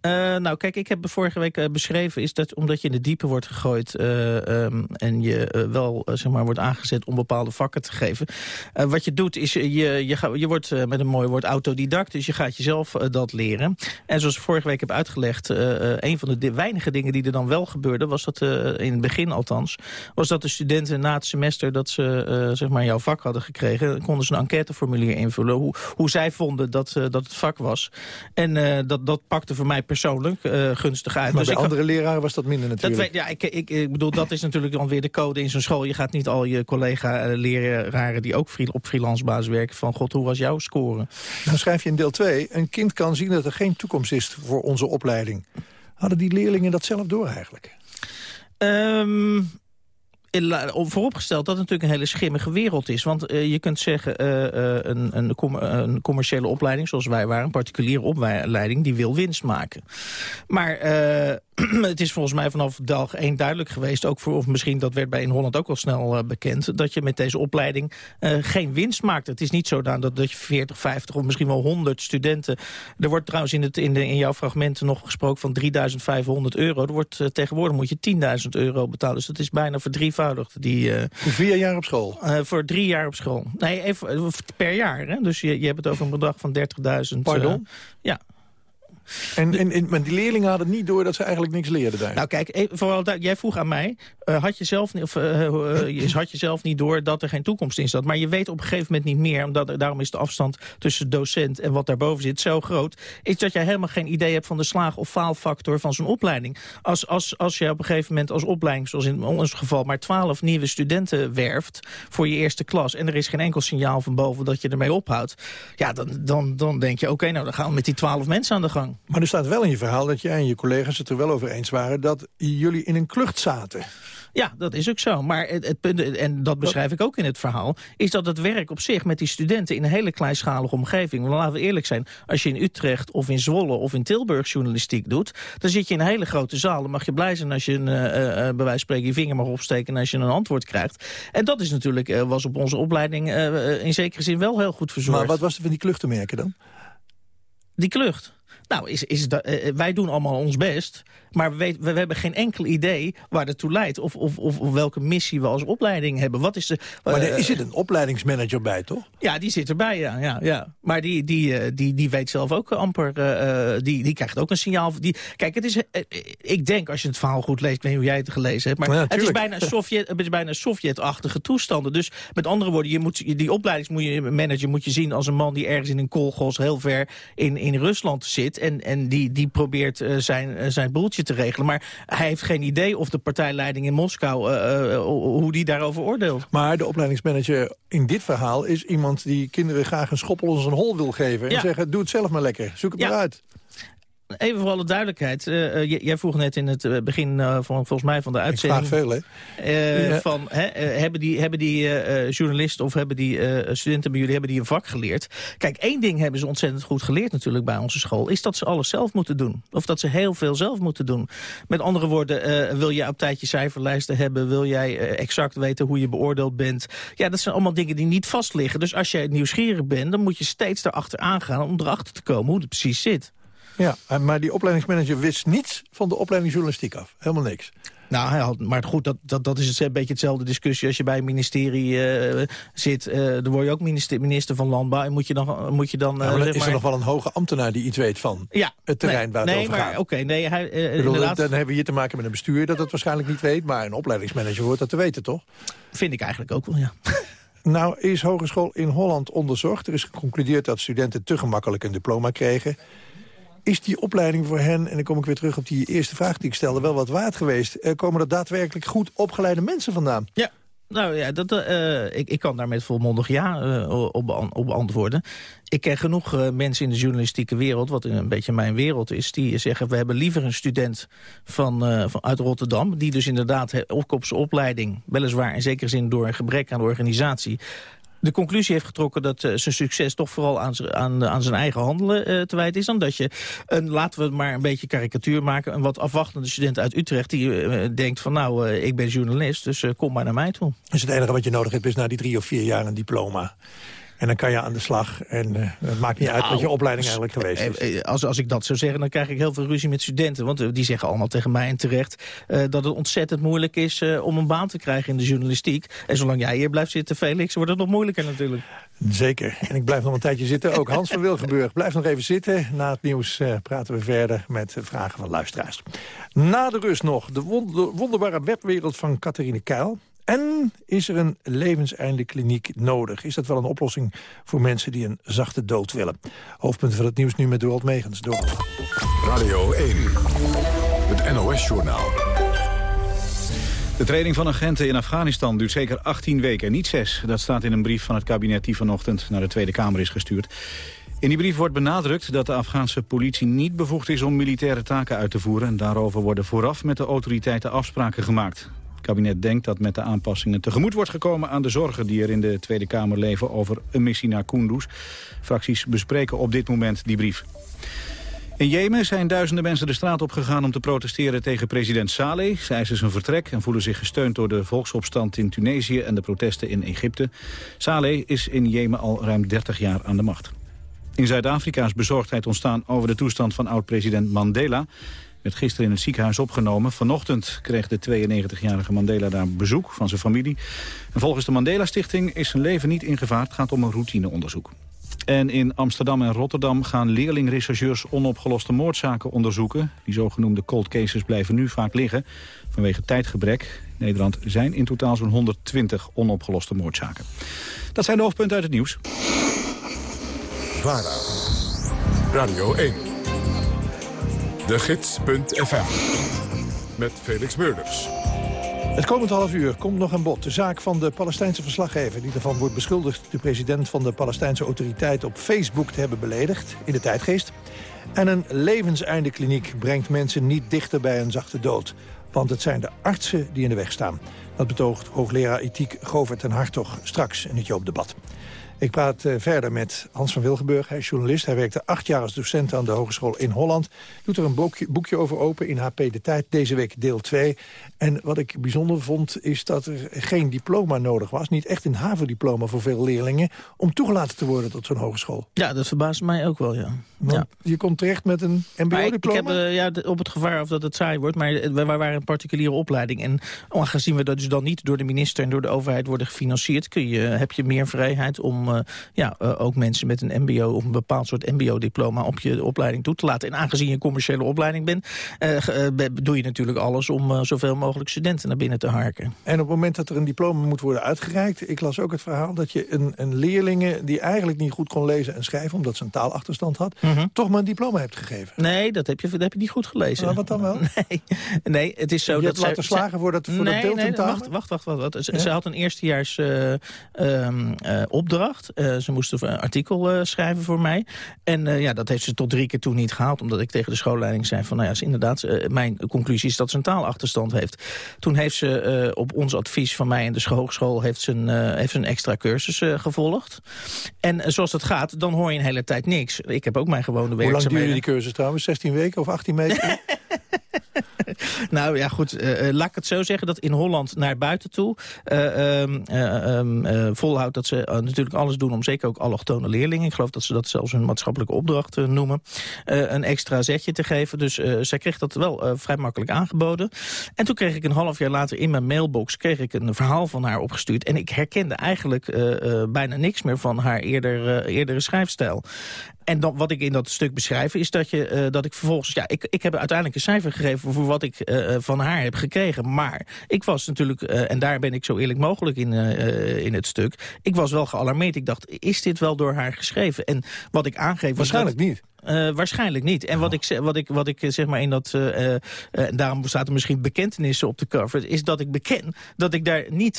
Eh, nou, kijk, ik heb vorige week eh, beschreven... is dat omdat je in de diepe wordt gegooid... eh, ehm, en je wel zeg maar, wordt aangezet om bepaalde vakken te geven. Wat je doet, is je, je, je, wordt met een mooi woord autodidact. Dus je gaat jezelf dat leren. En zoals ik vorige week heb uitgelegd... een van de weinige dingen die er dan wel gebeurde... was dat in het begin althans... was dat de studenten na het semester... dat ze zeg maar jouw vak hadden gekregen... konden ze een enquêteformulier invullen... hoe, hoe zij vonden dat, dat het vak was. En dat, dat pakte voor mij persoonlijk eh, gunstig uit. Maar Dus bij andere leraren was dat minder dat natuurlijk. weet, ja, ik, ik, ik bedoel, dat is natuurlijk dan weer de code in zo'n school. Je gaat niet al je collega-leraren die ook op freelance basis werken... van god, hoe was jouw score? Dan schrijf je in deel 2... een kind kan zien dat er geen toekomst is voor onze opleiding. Hadden die leerlingen dat zelf door eigenlijk? Ehm, vooropgesteld dat het natuurlijk een hele schimmige wereld is. Want eh, je kunt zeggen, eh, eh, een, een, een commerciële opleiding zoals wij waren... een particuliere opleiding, die wil winst maken. Maar het is volgens mij vanaf dag één duidelijk geweest... Ook voor, of misschien dat werd bij in Holland ook al snel eh, bekend... dat je met deze opleiding eh, geen winst maakt. Het is niet zo dan dat, dat je 40, 50 of misschien wel 100 studenten... Er wordt trouwens in, het, in, de, in jouw fragmenten nog gesproken van 3500 euro. Er wordt, eh, tegenwoordig moet je 10.000 euro betalen. Dus dat is bijna verdrievoudigd. Die, Voor vier jaar op school? voor drie jaar op school. Nee, even, per jaar. Hè? Dus je, je hebt het over een bedrag van 30.000. Pardon? ja. En, en, en, maar die leerlingen hadden niet door dat ze eigenlijk niks leerden daar. Nou kijk, vooral, jij vroeg aan mij, eh, had, je zelf, niet- of, eh, eh, had je zelf niet door dat er geen toekomst in zat? Maar je weet op een gegeven moment niet meer, omdat daarom is de afstand tussen docent en wat daarboven zit zo groot, is dat jij helemaal geen idee hebt van de slaag- of faalfactor van zo'n opleiding. Als, als, als je op een gegeven moment als opleiding, zoals in ons geval, maar twaalf nieuwe studenten werft voor je eerste klas en er is geen enkel signaal van boven dat je ermee ophoudt, ja, dan, dan, dan denk je, oké, nou dan gaan we met die twaalf mensen aan de gang. Maar er staat wel in je verhaal dat jij en je collega's het er wel over eens waren... dat jullie in een klucht zaten. Ja, dat is ook zo. Maar het, het punt, en dat beschrijf ik ook in het verhaal... is dat het werk op zich met die studenten in een hele kleinschalige omgeving... want laten we eerlijk zijn, als je in Utrecht of in Zwolle of in Tilburg journalistiek doet... dan zit je in een hele grote zaal. Dan mag je blij zijn als je een, eh, eh, bij wijze van spreken je vinger mag opsteken... en als je een antwoord krijgt. En dat is natuurlijk, was op onze opleiding in zekere zin wel heel goed verzorgd. Maar wat was er van die klucht te merken dan? Die klucht. Nou, is, is dat, eh, wij doen allemaal ons best. Maar we, weten- we, we hebben geen enkel idee waar dat toe leidt. Of, of, of, of welke missie we als opleiding hebben. Wat is de, Maar eh, er zit een opleidingsmanager bij, toch? ja, die zit erbij, ja. ja, ja. Maar die, die, eh, die, die weet zelf ook amper... eh, eh, die, die krijgt ook een signaal. Die, kijk, het is, eh, eh, ik denk, als je het verhaal goed leest... ik weet niet hoe jij het gelezen hebt... maar Ja, het, is bijna Sovjet, het is bijna Sovjet-achtige toestanden. Dus met andere woorden, je moet, die opleidingsmanager moet je zien... als een man die ergens in een kolgos heel ver in, in Rusland zit... en, en die, die probeert eh, zijn, eh, zijn boeltje te regelen. Maar hij heeft geen idee of de partijleiding in Moskou... eh, eh, hoe die daarover oordeelt. Maar de opleidingsmanager in dit verhaal is iemand die kinderen graag een schoppel onder zijn hol wil geven. En Ja. zeggen, doe het zelf maar lekker, zoek het Ja. maar uit. Even voor alle duidelijkheid. Uh, uh, jij vroeg net in het uh, begin van, volgens mij van de uitzending... Ik vraag veel, hè? Ja. Van, hebben die, hebben die journalisten of hebben die studenten bij jullie hebben die een vak geleerd? Kijk, één ding hebben ze ontzettend goed geleerd natuurlijk bij onze school... is dat ze alles zelf moeten doen. Of dat ze heel veel zelf moeten doen. Met andere woorden, wil je op tijd je cijferlijsten hebben... wil jij exact weten hoe je beoordeeld bent... ja, dat zijn allemaal dingen die niet vast liggen. Dus als jij nieuwsgierig bent, dan moet je steeds erachter aangaan... om erachter te komen hoe het precies zit. Ja, maar die opleidingsmanager wist niets van de opleiding journalistiek af. Helemaal niks. Nou, hij had, maar goed, dat, dat, dat is het, een beetje hetzelfde discussie als je bij een ministerie uh, zit. Uh, dan word je ook minister, minister van Landbouw. En moet je dan... Moet je dan uh, ja, maar is er nog wel een hoge ambtenaar die iets weet van ja, het terrein waar het nee, over maar, gaat? Oké, nee, hij, bedoel, inderdaad... Dan hebben we hier te maken met een bestuur dat het waarschijnlijk niet weet. Maar een opleidingsmanager hoort dat te weten, toch? Vind ik eigenlijk ook wel, ja. Nou is hogeschool in Holland onderzocht. Er is geconcludeerd dat studenten te gemakkelijk een diploma kregen. Is die opleiding voor hen, en dan kom ik weer terug op die eerste vraag die ik stelde... wel wat waard geweest? Uh, komen er daadwerkelijk goed opgeleide mensen vandaan? Ja, nou ja, dat, uh, ik, ik kan daar met volmondig ja uh, op, op beantwoorden. Ik ken genoeg mensen in de journalistieke wereld, wat een beetje mijn wereld is... die zeggen, we hebben liever een student van, van, uit Rotterdam... die dus inderdaad op zijn opleiding, weliswaar in zekere zin door een gebrek aan organisatie de conclusie heeft getrokken dat uh, zijn succes toch vooral aan, aan, aan zijn eigen handelen uh, te wijten is. Dan dat je, een, laten we maar een beetje karikatuur maken, een wat afwachtende student uit Utrecht die denkt van nou, ik ben journalist, dus kom maar naar mij toe. Dus het enige wat je nodig hebt is na die drie of vier jaar een diploma. En dan kan je aan de slag. En uh, het maakt niet nou, uit wat je opleiding eigenlijk geweest is. Als, als ik dat zou zeggen, dan krijg ik heel veel ruzie met studenten. Want die zeggen allemaal tegen mij en terecht... Uh, dat het ontzettend moeilijk is uh, om een baan te krijgen in de journalistiek. En zolang jij hier blijft zitten, Felix, wordt het nog moeilijker natuurlijk. Zeker. En ik blijf nog een tijdje zitten. Ook Hans van Wilgenburg blijft nog even zitten. Na het nieuws praten we verder met vragen van luisteraars. Na de rust nog de wonder, wonderbare webwereld van Catharine Keil. En is er een levenseindekliniek nodig? Is dat wel een oplossing voor mensen die een zachte dood willen? Hoofdpunten van het nieuws nu met Dorald Megens. Dorald. Radio 1, het NOS-journaal. De training van agenten in Afghanistan duurt zeker 18 weken, niet 6. Dat staat in een brief van het kabinet die vanochtend naar de Tweede Kamer is gestuurd. In die brief wordt benadrukt dat de Afghaanse politie niet bevoegd is om militaire taken uit te voeren. En daarover worden vooraf met de autoriteiten afspraken gemaakt. Het kabinet denkt dat met de aanpassingen tegemoet wordt gekomen aan de zorgen die er in de Tweede Kamer leven over een missie naar Kunduz. Fracties bespreken op dit moment die brief. In Jemen zijn duizenden mensen de straat opgegaan om te protesteren tegen president Saleh. Ze eisen zijn vertrek en voelen zich gesteund door de volksopstand in Tunesië en de protesten in Egypte. Saleh is in Jemen al ruim 30 jaar aan de macht. In Zuid-Afrika is bezorgdheid ontstaan over de toestand van oud-president Mandela werd gisteren in het ziekenhuis opgenomen. Vanochtend kreeg de 92-jarige Mandela daar bezoek van zijn familie. En volgens de Mandela-stichting is zijn leven niet in gevaar. Het gaat om een routineonderzoek. En in Amsterdam en Rotterdam gaan leerlingrechercheurs onopgeloste moordzaken onderzoeken. Die zogenoemde cold cases blijven nu vaak liggen vanwege tijdgebrek. Nederland zijn in totaal zo'n 120 onopgeloste moordzaken. Dat zijn de hoofdpunten uit het nieuws. VARA, Radio 1. De Gids.fm. Met Felix Meurders. Het komend half uur komt nog aan bod de zaak van de Palestijnse verslaggever... die ervan wordt beschuldigd de president van de Palestijnse autoriteit op Facebook te hebben beledigd in de tijdgeest. En een levenseindekliniek brengt mensen niet dichter bij een zachte dood. Want het zijn de artsen die in de weg staan. Dat betoogt hoogleraar ethiek Govert ten Hartog straks in het Joopdebat. Ik praat uh, verder met Hans van Wilgenburg. Hij is journalist. Hij werkte acht jaar als docent aan de Hogeschool in Holland. Doet er een boekje, boekje over open in HP De Tijd. Deze week deel 2. En wat ik bijzonder vond is dat er geen diploma nodig was. Niet echt een havendiploma voor veel leerlingen. Om toegelaten te worden tot zo'n hogeschool. Ja, dat verbaast mij ook wel, ja. Want ja. je komt terecht met een mbo-diploma? Ik, ik heb uh, ja, op het gevaar of dat het saai wordt. Maar wij waren een particuliere opleiding. En aangezien we dat dus dan niet door de minister en door de overheid worden gefinancierd... Kun je, heb je meer vrijheid om uh, ja, uh, ook mensen met een mbo of een bepaald soort mbo-diploma op je opleiding toe te laten. En aangezien je een commerciële opleiding bent, doe je natuurlijk alles om zoveel mogelijk studenten naar binnen te harken. En op het moment dat er een diploma moet worden uitgereikt... ik las ook het verhaal dat je een, een leerlinge die eigenlijk niet goed kon lezen en schrijven... omdat ze een taalachterstand had, mm -hmm. toch maar een diploma hebt gegeven. Nee, dat heb je, dat heb je niet goed gelezen. Nou, wat dan wel? Nee, nee het is zo je dat hebt laten slagen voor dat, voor nee, dat deeltentamen? Nee, wacht, wacht, wacht. wacht. Ja? Ze had een eerstejaars uh, um, uh, opdracht. Opdracht. Eh, ze moesten een artikel uh, schrijven voor mij. En uh, ja, dat heeft ze tot drie keer toe niet gehaald. Omdat ik tegen de schoolleiding zei van... nou ja, is inderdaad, mijn conclusie is dat ze een taalachterstand heeft. Toen heeft ze op ons advies van mij en de hogeschool... heeft ze een, heeft ze een extra cursus gevolgd. En zoals dat gaat, dan hoor je een hele tijd niks. Ik heb ook mijn gewone werkzaamheden. Hoe lang duurde die cursus trouwens? 16 weken of 18 weken? nou ja, goed, uh, laat ik het zo zeggen dat in Holland naar buiten toe uh, volhoudt dat ze natuurlijk alles doen om zeker ook allochtone leerlingen, ik geloof dat ze dat zelfs een maatschappelijke opdracht noemen, een extra zetje te geven. Dus zij kreeg dat wel vrij makkelijk aangeboden. En toen kreeg ik een half jaar later in mijn mailbox kreeg ik een verhaal van haar opgestuurd. En ik herkende eigenlijk bijna niks meer van haar eerder, eerdere schrijfstijl. En dan, wat ik in dat stuk beschrijf is dat, je, uh, dat ik vervolgens... Ja, ik, ik heb uiteindelijk een cijfer gegeven voor wat ik uh, van haar heb gekregen. Maar ik was natuurlijk, en daar ben ik zo eerlijk mogelijk in, in het stuk... ik was wel gealarmeerd. Ik dacht, is dit wel door haar geschreven? En wat ik aangeef... Waarschijnlijk niet. Uh, waarschijnlijk niet. En wat ik, wat ik, wat ik zeg maar in dat... Uh, uh, daarom staat er misschien bekentenissen op de cover... is dat ik beken dat ik daar niet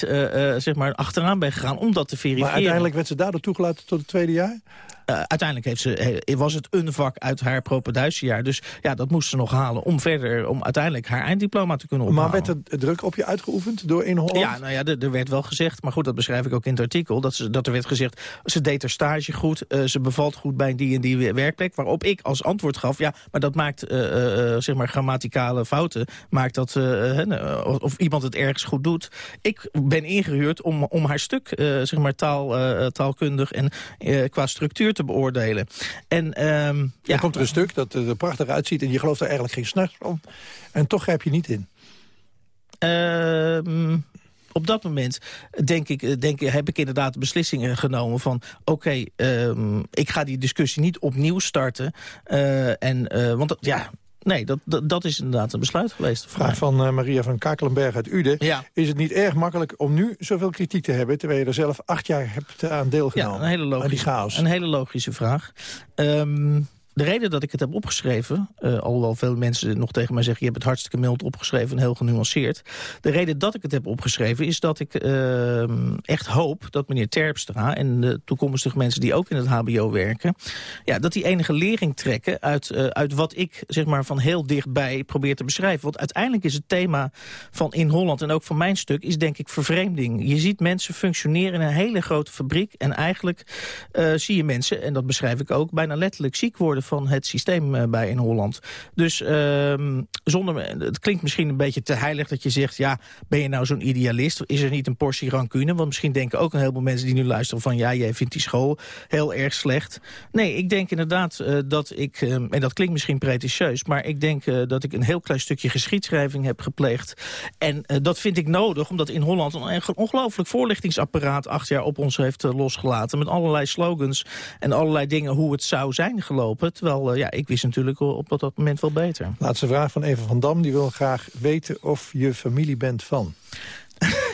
zeg maar achteraan ben gegaan om dat te verifiëren. Maar uiteindelijk werd ze daardoor toegelaten tot het tweede jaar? Uiteindelijk heeft ze, was het een vak uit haar propeduisiejaar. Dus ja, dat moest ze nog halen om verder, om uiteindelijk haar einddiploma te kunnen ophalen. Maar werd er druk op je uitgeoefend door in Holland? Ja, nou ja, er werd wel gezegd, maar goed, dat beschrijf ik ook in het artikel, dat, ze, dat er werd gezegd, ze deed haar stage goed, ze bevalt goed bij die en die werkplek, waarop ik als antwoord gaf, ja, maar dat maakt, uh, zeg maar, grammaticale fouten, maakt dat, of iemand het ergens goed doet. Ik ben ingehuurd om, om haar stuk, zeg maar, taal, taalkundig en qua structuur te beoordelen. En, um, ja, komt er een stuk dat er prachtig uitziet... en je gelooft er eigenlijk geen s'nachts van. En toch grijp je niet in. Uh, op dat moment denk ik, denk, heb ik inderdaad beslissingen genomen van... oké, okay, um, ik ga die discussie niet opnieuw starten. Uh, en, uh, want ja, Nee, dat, dat, dat, is inderdaad een besluit geweest. Vraag van uh, Maria van Kakelenberg uit Uden. Ja. Is het niet erg makkelijk om nu zoveel kritiek te hebben... terwijl je er zelf acht jaar hebt aan deelgenomen? Ja, een hele logische, Een hele logische vraag. Um, de reden dat ik het heb opgeschreven... Uh, alhoewel veel mensen nog tegen mij zeggen... je hebt het hartstikke mild opgeschreven en heel genuanceerd. De reden dat ik het heb opgeschreven is dat ik uh, echt hoop... dat meneer Terpstra en de toekomstige mensen die ook in het hbo werken... Ja, dat die enige lering trekken uit, uh, uit wat ik zeg maar, van heel dichtbij probeer te beschrijven. Want uiteindelijk is het thema van In Holland en ook van mijn stuk... is denk ik vervreemding. Je ziet mensen functioneren in een hele grote fabriek... en eigenlijk zie je mensen, en dat beschrijf ik ook... bijna letterlijk ziek worden van het systeem eh, bij in Holland. Dus uh, zonder, het klinkt misschien een beetje te heilig dat je zegt... ja, ben je nou zo'n idealist? Is er niet een portie rancune? Want misschien denken ook een heleboel mensen die nu luisteren van... ja, jij vindt die school heel erg slecht. Nee, ik denk inderdaad uh, dat ik... Uh, en dat klinkt misschien pretentieus... maar ik denk uh, dat ik een heel klein stukje geschiedschrijving heb gepleegd. En dat vind ik nodig, omdat in Holland... een ongelooflijk voorlichtingsapparaat acht jaar op ons heeft losgelaten... met allerlei slogans en allerlei dingen hoe het zou zijn gelopen. Terwijl, uh, ja, ik wist natuurlijk op dat moment wel beter. Laatste vraag van Eva van Dam. Die wil graag weten of je familie bent van.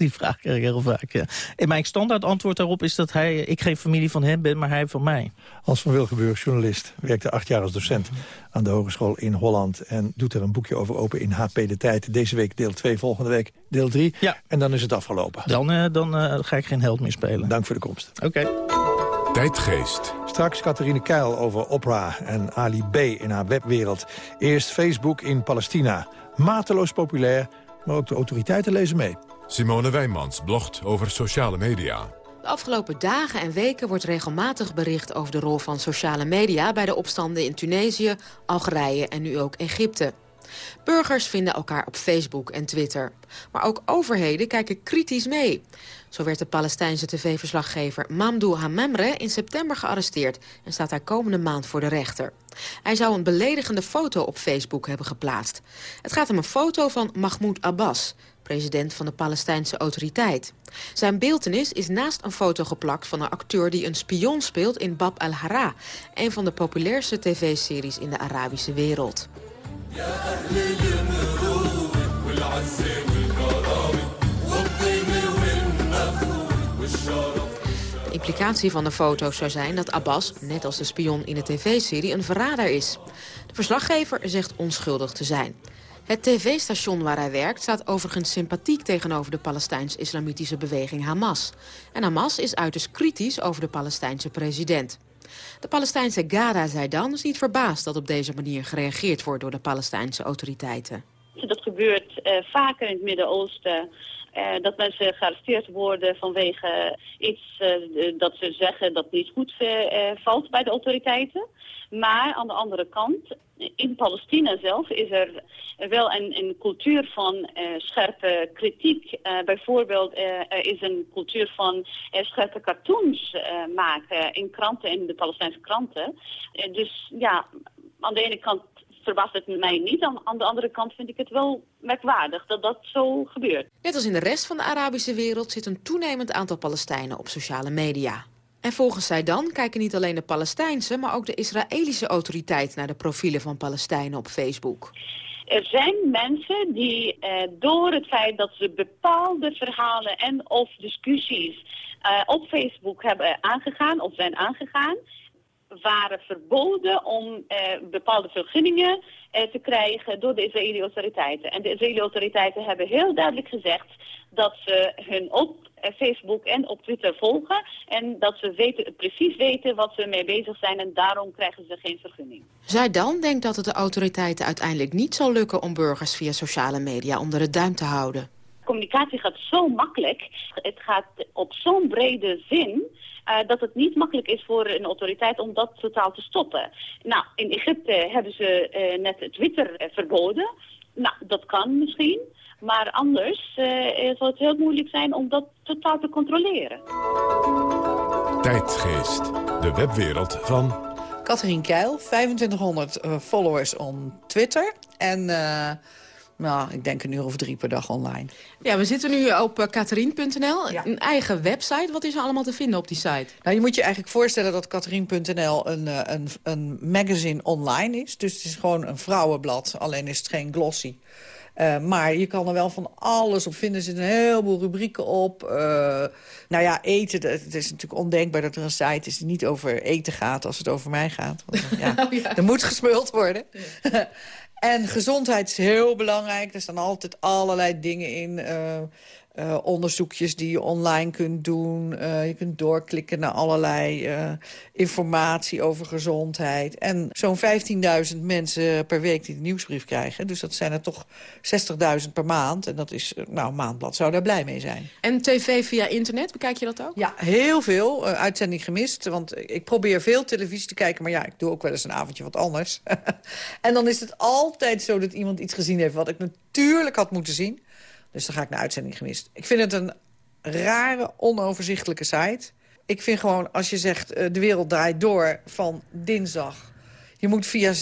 Die vraag krijg ik heel vaak, ja. En mijn standaard antwoord daarop is dat hij, ik geen familie van hem ben, maar hij van mij. Hans van Wilgenburg, journalist, werkte acht jaar als docent aan de Hogeschool in Holland... en doet er een boekje over open in HP De Tijd. Deze week deel 2, volgende week deel 3. Ja. En dan is het afgelopen. Dan, uh, dan uh, ga ik geen held meer spelen. Dank voor de komst. Oké. Okay. Tijdgeest. Straks Catharine Keil over Opera en Ali B in haar webwereld. Eerst Facebook in Palestina. Mateloos populair, maar ook de autoriteiten lezen mee. Simone Wijnmans blogt over sociale media. De afgelopen dagen en weken wordt regelmatig bericht over de rol van sociale media... bij de opstanden in Tunesië, Algerije en nu ook Egypte. Burgers vinden elkaar op Facebook en Twitter. Maar ook overheden kijken kritisch mee. Zo werd de Palestijnse tv-verslaggever Mamdou Hamemre in september gearresteerd... en staat hij komende maand voor de rechter. Hij zou een beledigende foto op Facebook hebben geplaatst. Het gaat om een foto van Mahmoud Abbas, president van de Palestijnse autoriteit. Zijn beeltenis is naast een foto geplakt van een acteur die een spion speelt in Bab al-Hara... een van de populairste tv-series in de Arabische wereld. De implicatie van de foto zou zijn dat Abbas, net als de spion in de tv-serie, een verrader is. De verslaggever zegt onschuldig te zijn. Het tv-station waar hij werkt staat overigens sympathiek tegenover de Palestijns-islamitische beweging Hamas. En Hamas is uiterst kritisch over de Palestijnse president. De Palestijnse Gada zei dan is niet verbaasd dat op deze manier gereageerd wordt door de Palestijnse autoriteiten. Dat gebeurt uh, vaker in het Midden-Oosten. Uh, dat mensen gearresteerd worden vanwege iets uh, dat ze zeggen dat niet goed valt bij de autoriteiten. Maar aan de andere kant, in Palestina zelf is er wel een, een cultuur van scherpe kritiek. bijvoorbeeld er is een cultuur van scherpe cartoons maken in kranten, in de Palestijnse kranten. dus ja, aan de ene kant verbaast het mij niet. Aan, aan de andere kant vind ik het wel merkwaardig dat dat zo gebeurt. Net als in de rest van de Arabische wereld zit een toenemend aantal Palestijnen op sociale media. En volgens zij dan kijken niet alleen de Palestijnse... maar ook de Israëlische autoriteit naar de profielen van Palestijnen op Facebook. Er zijn mensen die eh, door het feit dat ze bepaalde verhalen en of discussies eh, op Facebook hebben aangegaan of zijn aangegaan waren verboden om eh, bepaalde vergunningen eh, te krijgen door de Israëlische autoriteiten. En de Israëlische autoriteiten hebben heel duidelijk gezegd dat ze hun op eh, Facebook en op Twitter volgen en dat ze weten, precies weten wat ze mee bezig zijn en daarom krijgen ze geen vergunning. Zij dan denkt dat het de autoriteiten uiteindelijk niet zal lukken om burgers via sociale media onder de duim te houden. Communicatie gaat zo makkelijk, het gaat op zo'n brede zin uh, dat het niet makkelijk is voor een autoriteit om dat totaal te stoppen. Nou, in Egypte hebben ze uh, net Twitter uh, verboden. Nou, dat kan misschien. Maar anders zal het heel moeilijk zijn om dat totaal te controleren. Tijdgeest, de webwereld van... Catherine Keil, 2500 followers op Twitter. En nou, ik denk een uur of drie per dag online. Ja, we zitten nu op uh, Een eigen website. Wat is er allemaal te vinden op die site? Nou, je moet je eigenlijk voorstellen dat Katerien.nl een, uh, een, een magazine online is. Dus het is gewoon een vrouwenblad. Alleen is het geen glossy. Uh, maar je kan er wel van alles op vinden. Er zitten een heleboel rubrieken op. Uh, nou ja, eten. Het is natuurlijk ondenkbaar dat er een site is die niet over eten gaat als het over mij gaat. Want, ja, oh, ja. Er moet gesmuld worden. Ja. En gezondheid is heel belangrijk. Er staan altijd allerlei dingen in. Uh, uh, onderzoekjes die je online kunt doen. Uh, je kunt doorklikken naar allerlei uh, informatie over gezondheid. En zo'n 15.000 mensen per week die de nieuwsbrief krijgen. Dus dat zijn er toch 60.000 per maand. En dat is, nou, een maandblad zou daar blij mee zijn. En tv via internet, bekijk je dat ook? Ja, heel veel. uitzending gemist. Want ik probeer veel televisie te kijken. Maar ja, ik doe ook wel eens een avondje wat anders. en dan is het altijd zo dat iemand iets gezien heeft... wat ik natuurlijk had moeten zien. Dus dan ga ik naar uitzending gemist. Ik vind het een rare, onoverzichtelijke site. Ik vind gewoon, als je zegt uh, de wereld draait door van dinsdag... Je moet via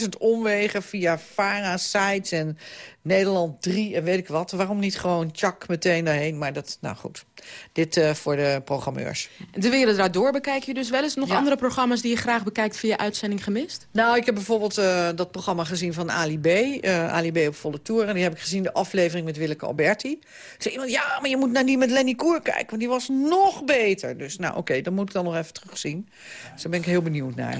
86.000 omwegen, via VARA-sites en Nederland 3 en weet ik wat. Waarom niet gewoon tjak meteen daarheen? Maar dat, nou goed, dit uh, voor de programmeurs. De Wereld Draait Door bekijk je dus wel eens. Nog ja. andere programma's die je graag bekijkt via uitzending gemist? Nou, ik heb bijvoorbeeld uh, dat programma gezien van Ali B. Uh, Ali B op volle tour. En die heb ik gezien, de aflevering met Willeke Alberti. Zei iemand, ja, maar je moet naar die met Lenny Koer kijken. Want die was nog beter. Dus nou, oké, okay, dan moet ik dan nog even terugzien. Dus daar ben ik heel benieuwd naar.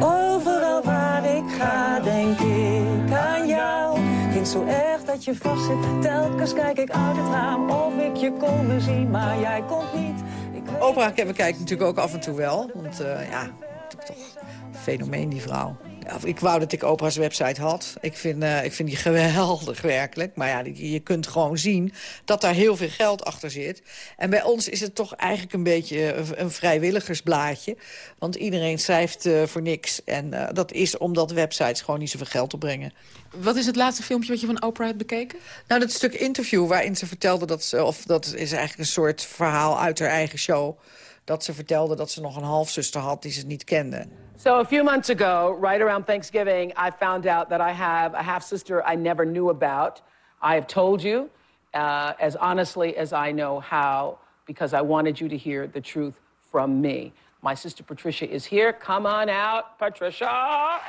Overal waar ik ga, denk ik aan jou. Vind zo erg dat je vastzit. Telkens kijk ik uit het raam of ik je komen zie, maar jij komt niet. Ik Opera bekijk natuurlijk ook af en toe wel. Want uh, ja, toch een fenomeen die vrouw. Ik wou dat ik Oprah's website had. Ik vind, uh, ik vind die geweldig, werkelijk. Maar ja, je kunt gewoon zien dat daar heel veel geld achter zit. En bij ons is het toch eigenlijk een beetje een vrijwilligersblaadje. Want iedereen schrijft uh, voor niks. En uh, dat is omdat websites gewoon niet zoveel geld opbrengen. Wat is het laatste filmpje wat je van Oprah hebt bekeken? Nou, dat stuk interview waarin ze vertelde dat ze... of dat is eigenlijk een soort verhaal uit haar eigen show... dat ze vertelde dat ze nog een halfzuster had die ze niet kende. So a few months ago, right around Thanksgiving, I found out that I have a half sister I never knew about. I have told you uh, as honestly as I know how because I wanted you to hear the truth from me. My sister Patricia is here. Come on out, Patricia.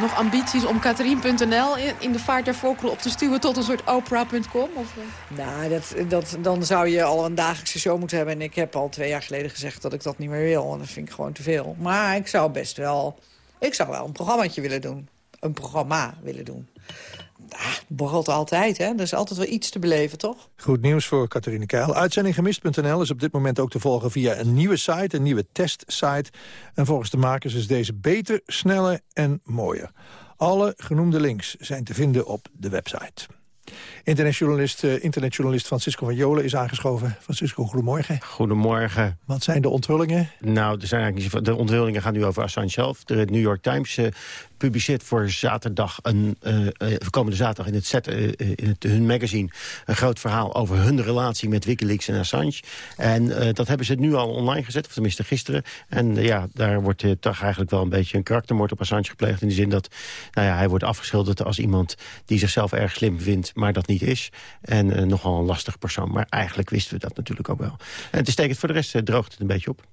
Nog ambities om Katerien.nl in de vaart der volkeren op te stuwen tot een soort Oprah.com? Of... Eh? Nou, dat, dat, dan zou je al een dagelijkse show moeten hebben. En ik heb al twee jaar geleden gezegd dat ik dat niet meer wil. En dat vind ik gewoon te veel. Maar ik zou best wel, ik zou wel een programmaatje willen doen. een programma willen doen. Ah, borrelt altijd, hè? Er is altijd wel iets te beleven, toch? Goed nieuws voor Catharine Keil. Uitzendinggemist.nl is op dit moment ook te volgen via een nieuwe site, een nieuwe testsite. En volgens de makers is deze beter, sneller en mooier. Alle genoemde links zijn te vinden op de website. Internetjournalist, uh, internetjournalist Francisco van Jolen is aangeschoven. Francisco, goedemorgen. Goedemorgen. Wat zijn de onthullingen? Nou, er zijn eigenlijk niet, de onthullingen gaan nu over Assange zelf. De New York Times uh, publiceert voor zaterdag een, uh, komende zaterdag in het, set, in het hun magazine een groot verhaal over hun relatie met WikiLeaks en Assange. En dat hebben ze nu al online gezet, of tenminste gisteren. En ja, daar wordt toch eigenlijk wel een beetje een karaktermoord op Assange gepleegd. In de zin dat nou ja, hij wordt afgeschilderd als iemand die zichzelf erg slim vindt, maar dat niet is. En nogal een lastig persoon. Maar eigenlijk wisten we dat natuurlijk ook wel. En het is voor de rest droogt het een beetje op.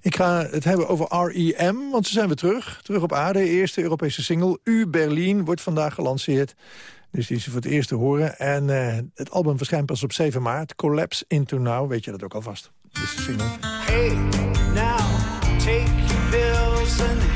Ik ga het hebben over R.E.M., want ze zijn weer terug. Terug op aarde, eerste Europese single. U Berlin wordt vandaag gelanceerd. Dus die is voor het eerst te horen. En uh, het album verschijnt pas op 7 maart. Collapse Into Now, weet je dat ook alvast. Dit is de single. Hey, now, take your pills and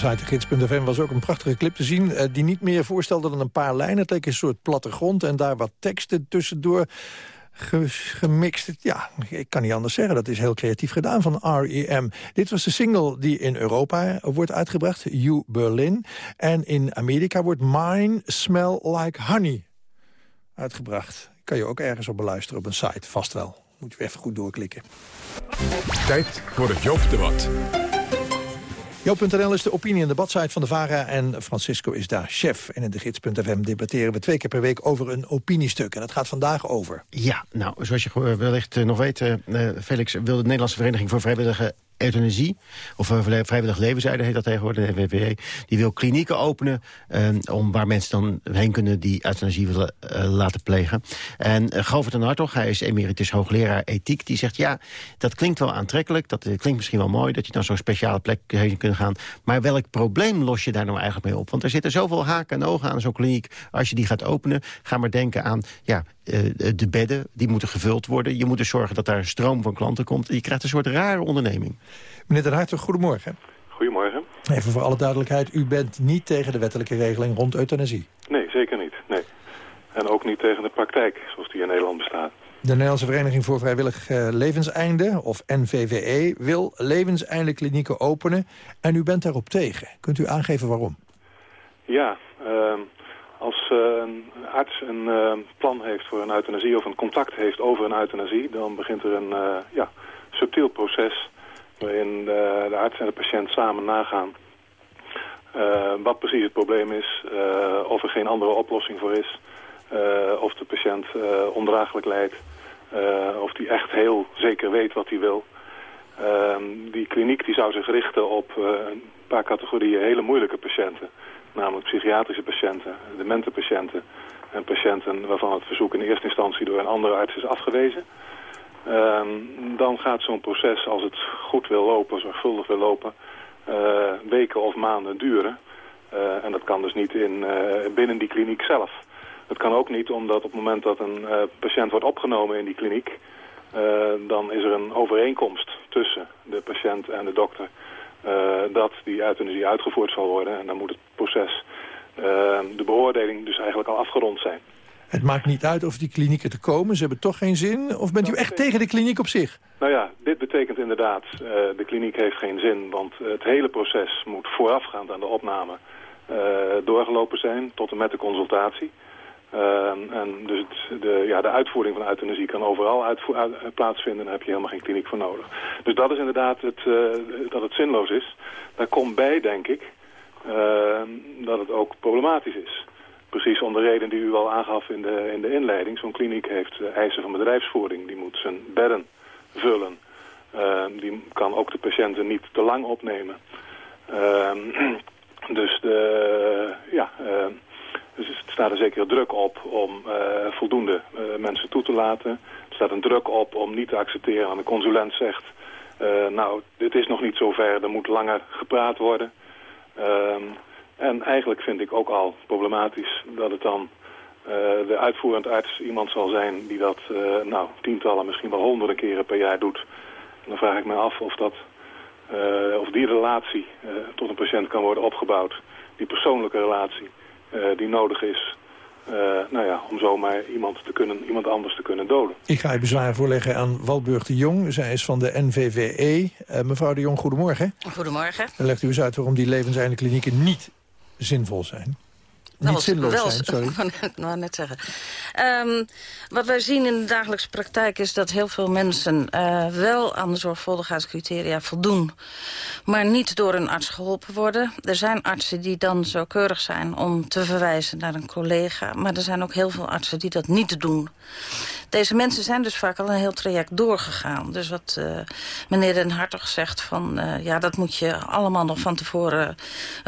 site gids.fm was ook een prachtige clip te zien... eh, die niet meer voorstelde dan een paar lijnen. Het leek een soort plattegrond en daar wat teksten tussendoor ge- gemixt. Ja, ik kan niet anders zeggen. Dat is heel creatief gedaan van R.E.M. Dit was de single die in Europa wordt uitgebracht, You Berlin. En in Amerika wordt Mine Smell Like Honey uitgebracht. Kan je ook ergens op beluisteren op een site, vast wel. Moet je even goed doorklikken. Tijd voor het Joop-debat. Jo.nl is de opinie- en debatsite van de VARA en Francisco is daar chef. En in de gids.fm debatteren we twee keer per week over een opiniestuk. En dat gaat vandaag over. Ja, nou, zoals je wellicht eh, nog weet... eh, eh, Felix, wil de Nederlandse Vereniging voor Vrijwillige Euthanasie... of eh, vrijwillig levenseinde heet dat tegenwoordig, de NVVE... die wil klinieken openen eh, om waar mensen dan heen kunnen... die euthanasie willen eh, laten plegen. En uh, Govert en Hartog, hij is emeritus hoogleraar ethiek... die zegt, ja, dat klinkt wel aantrekkelijk... dat klinkt misschien wel mooi dat je naar zo'n speciale plek heen kunt gaan... maar welk probleem los je daar nou eigenlijk mee op? Want er zitten zoveel haken en ogen aan zo'n kliniek. Als je die gaat openen, ga maar denken aan... ja, de bedden, die moeten gevuld worden. Je moet dus zorgen dat daar een stroom van klanten komt. Je krijgt een soort rare onderneming. Meneer Den Hartog, goedemorgen. Goedemorgen. Even voor alle duidelijkheid, u bent niet tegen de wettelijke regeling rond euthanasie. Nee, zeker niet. Nee. En ook niet tegen de praktijk zoals die in Nederland bestaat. De Nederlandse Vereniging voor Vrijwillig eh, Levenseinde, of NVVE, wil levenseindeklinieken openen. En u bent daarop tegen. Kunt u aangeven waarom? Ja, uh, als uh, een arts een uh, plan heeft voor een euthanasie of een contact heeft over een euthanasie... dan begint er een uh, ja, subtiel proces waarin de, de, arts en de patiënt samen nagaan... wat precies het probleem is, of er geen andere oplossing voor is... of de patiënt ondraaglijk lijdt... Of die echt heel zeker weet wat hij wil. Uh, die kliniek die zou zich richten op een paar categorieën hele moeilijke patiënten. Namelijk psychiatrische patiënten, demente patiënten en patiënten waarvan het verzoek in eerste instantie door een andere arts is afgewezen. Ehm, dan gaat zo'n proces, als het goed wil lopen, zorgvuldig wil lopen, weken of maanden duren. en dat kan dus niet in, binnen die kliniek zelf. Het kan ook niet omdat op het moment dat een patiënt wordt opgenomen in die kliniek... Dan is er een overeenkomst tussen de patiënt en de dokter... Uh, dat die euthanasie uitgevoerd zal worden. En dan moet het proces, de beoordeling dus eigenlijk al afgerond zijn. Het maakt niet uit of die klinieken te komen, ze hebben toch geen zin? Of bent u echt tegen de kliniek op zich? Nou ja, dit betekent inderdaad, de kliniek heeft geen zin... want het hele proces moet voorafgaand aan de opname doorgelopen zijn... tot en met de consultatie... Uh, en dus de, ja, de uitvoering van euthanasie kan overal uit, uit, plaatsvinden. Daar heb je helemaal geen kliniek voor nodig. Dus dat is inderdaad het, uh, dat het zinloos is. Daar komt bij, denk ik, uh, dat het ook problematisch is. Precies om de reden die u al aangaf in de, in de inleiding. Zo'n kliniek heeft eisen van bedrijfsvoering. Die moet zijn bedden vullen. die kan ook de patiënten niet te lang opnemen. Ehm, dus de, ja... Dus er staat er zeker druk op om uh, voldoende uh, mensen toe te laten. Er staat een druk op om niet te accepteren aan de consulent zegt... Uh, nou, dit is nog niet zo ver, er moet langer gepraat worden. Ehm, en eigenlijk vind ik ook al problematisch dat het dan de uitvoerend arts iemand zal zijn... die dat nou, tientallen, misschien wel honderden keren per jaar doet. Dan vraag ik me af of, dat, of die relatie tot een patiënt kan worden opgebouwd. Die persoonlijke relatie. Uh, die nodig is uh, nou ja, om zomaar iemand, te kunnen, iemand anders te kunnen doden. Ik ga je bezwaar voorleggen aan Walburg de Jong. Zij is van de NVVE. Uh, mevrouw de Jong, goedemorgen. Goedemorgen. Dan legt u eens uit waarom die levenseindeklinieken niet zinvol zijn. Wel, niet zinloos wel, zijn, sorry. Ik wou net zeggen. Um, wat wij zien in de dagelijkse praktijk is dat heel veel mensen uh, wel aan de zorgvuldigheidscriteria voldoen. Maar niet door een arts geholpen worden. Er zijn artsen die dan zo keurig zijn om te verwijzen naar een collega. Maar er zijn ook heel veel artsen die dat niet doen. Deze mensen zijn dus vaak al een heel traject doorgegaan. Dus wat uh, meneer Den Hartog zegt van... Uh, ja, dat moet je allemaal nog van tevoren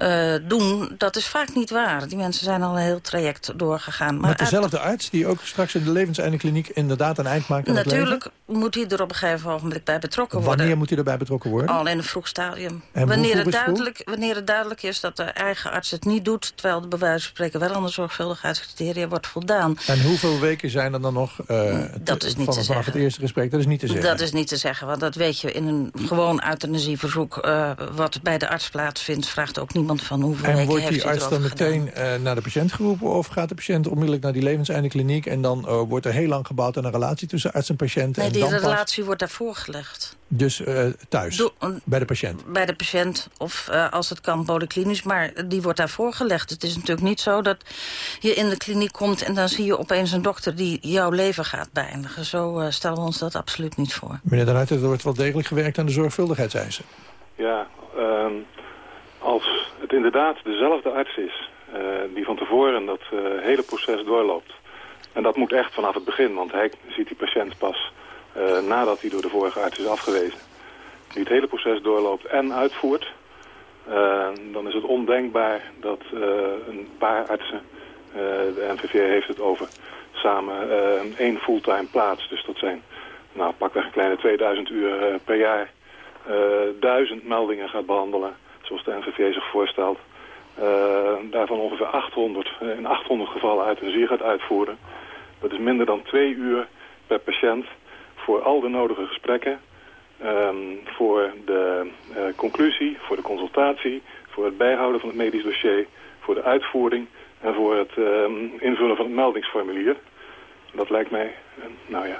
uh, doen. Dat is vaak niet waar. Die mensen zijn al een heel traject doorgegaan. Maar Met dezelfde arts die ook straks in de levenseindekliniek... inderdaad een eind maakt aan Natuurlijk moet hij er op een gegeven ogenblik bij betrokken Wanneer worden. moet hij erbij betrokken worden? Al in een vroeg stadium. En wanneer, het duidelijk, wanneer het duidelijk is dat de eigen arts het niet doet... terwijl de bij wijze van spreken wel aan de zorgvuldigheidscriteria wordt voldaan. En hoeveel weken zijn er dan nog uh, het, Dat is niet te vanaf het zeggen. eerste gesprek. Dat is niet te zeggen. Dat is niet te zeggen, want dat weet je in een gewoon euthanasieverzoek... eh, wat bij de arts plaatsvindt, vraagt ook niemand van hoeveel En weken wordt heeft die hij arts dan meteen eh, naar de patiënt geroepen... of gaat de patiënt onmiddellijk naar die levenseindekliniek... en dan eh, wordt er heel lang gebouwd aan een relatie tussen arts en patiënt? Nee, en die dan pas- relatie wordt daarvoor gelegd. Dus eh, thuis, bij de patiënt? Bij de patiënt, of eh, als het kan polyklinisch, maar die wordt daarvoor gelegd. Het is natuurlijk niet zo dat je in de kliniek komt... en dan zie je opeens een dokter die jouw leven gaat beëindigen. Zo eh, stellen we ons dat absoluut niet voor. Meneer Den Harte, er wordt wel degelijk gewerkt aan de zorgvuldigheidseisen. Ja, ehm, als het inderdaad dezelfde arts is eh, die van tevoren dat eh, hele proces doorloopt. En dat moet echt vanaf het begin, want hij ziet die patiënt pas eh, nadat hij door de vorige arts is afgewezen. Die het hele proces doorloopt en uitvoert. dan is het ondenkbaar dat eh, een paar artsen, de NVV heeft het over, samen eh, één fulltime plaats. Dus dat zijn nou, pakweg een kleine 2000 uur eh, per jaar eh, duizend meldingen gaat behandelen, zoals de NVV zich voorstelt. Eh, daarvan ongeveer 800, eh, in 800 gevallen euthanasie gaat uitvoeren. Dat is minder dan twee uur per patiënt voor al de nodige gesprekken, ehm, voor de eh, conclusie, voor de consultatie, voor het bijhouden van het medisch dossier, voor de uitvoering en voor het ehm, invullen van het meldingsformulier. Dat lijkt mij, eh, nou ja,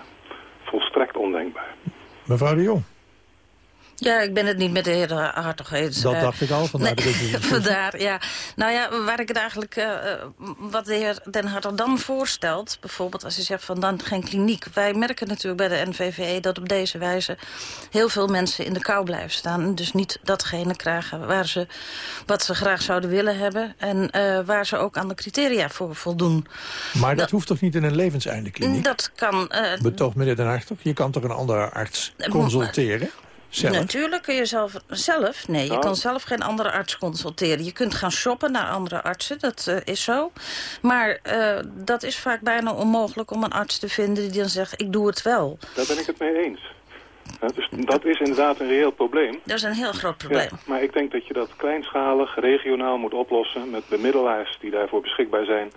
volstrekt ondenkbaar. Mevrouw de Jong, Ja, ik ben het niet met de heer Hartog eens. dat Eh, dacht ik al. Vandaar Vandaar, ja. Nou ja, waar ik het eigenlijk... eh, eh, wat de heer Den Hartog dan voorstelt... bijvoorbeeld als hij zegt van dan geen kliniek. Wij merken natuurlijk bij de NVVE dat op deze wijze... heel veel mensen in de kou blijven staan. En dus niet datgene krijgen waar ze, wat ze graag zouden willen hebben. En waar ze ook aan de criteria voor voldoen. Maar dat hoeft toch niet in een levenseindekliniek? Dat kan... eh, Betoog meneer Den Harte, je kan toch een andere arts consulteren? Zelf? Natuurlijk kun je zelf... Zelf? Nee, je Nou. kan zelf geen andere arts consulteren. Je kunt gaan shoppen naar andere artsen, dat eh, is zo. Maar eh, dat is vaak bijna onmogelijk om een arts te vinden... die dan zegt, ik doe het wel. Daar ben ik het mee eens. Dus dat is inderdaad een reëel probleem. Dat is een heel groot probleem. Ja, maar ik denk dat je dat kleinschalig, regionaal moet oplossen... met bemiddelaars die daarvoor beschikbaar zijn...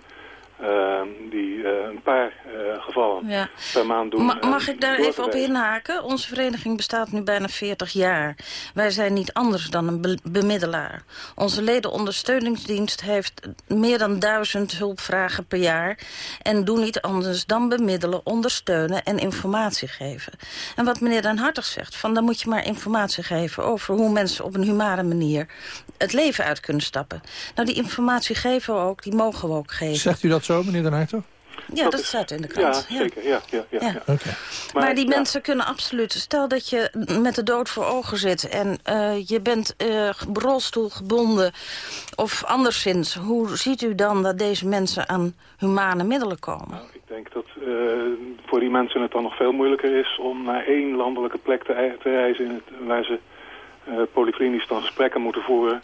ehm, die eh, een paar eh, gevallen Ja. per maand doen. Ma- en mag ik daar even op inhaken? Onze vereniging bestaat nu bijna 40 jaar. Wij zijn niet anders dan een be- bemiddelaar. Onze ledenondersteuningsdienst heeft meer dan duizend hulpvragen per jaar... en doen niet anders dan bemiddelen, ondersteunen en informatie geven. En wat meneer Den Hartog zegt, van dan moet je maar informatie geven... over hoe mensen op een humane manier het leven uit kunnen stappen. Nou, die informatie geven we ook, die mogen we ook geven. Zegt u dat zo, meneer Den Harte? Ja, dat, staat in de krant. Ja, zeker. Ja, ja, ja, Ja. Maar, die mensen kunnen absoluut... Stel dat je met de dood voor ogen zit... en eh, je bent eh rolstoelgebonden of anderszins... hoe ziet u dan dat deze mensen aan humane middelen komen? Ik denk dat eh, voor die mensen het dan nog veel moeilijker is... om naar één landelijke plek te, ei- te reizen... In het, waar ze eh polyklinisch dan gesprekken moeten voeren...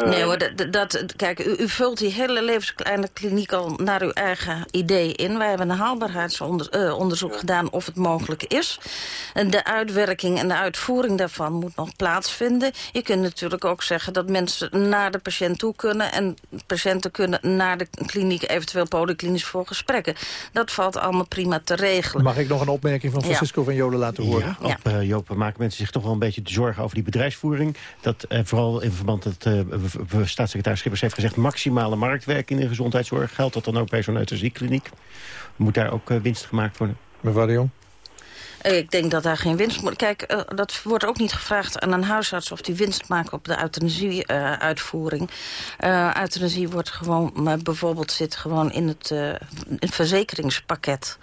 Eh, nee hoor, dat, dat, kijk, u, u vult die hele levenskleine kliniek al naar uw eigen idee in. Wij hebben een haalbaarheidsonderzoek gedaan of het mogelijk is. En de uitwerking en de uitvoering daarvan moet nog plaatsvinden. Je kunt natuurlijk ook zeggen dat mensen naar de patiënt toe kunnen... en patiënten kunnen naar de kliniek, eventueel polyklinisch voor gesprekken. Dat valt allemaal prima te regelen. Mag ik nog een opmerking van Ja. Francisco van Jolen laten horen? Ja, op, eh, Joop, maken mensen zich toch wel een beetje zorgen over die bedrijfsvoering. Dat eh, vooral in verband met, eh, staatssecretaris Schippers heeft gezegd... maximale marktwerking in de gezondheidszorg. Geldt dat dan ook bij zo'n euthanasiekliniek? Moet daar ook eh, winst gemaakt worden? Mevrouw de Jong? Eh, Ik denk dat daar geen winst moet... Kijk, eh, dat wordt ook niet gevraagd aan een huisarts... of die winst maakt op de euthanasie-uitvoering. Eh euthanasie wordt gewoon... Maar bijvoorbeeld zit gewoon in het, eh, in het verzekeringspakket.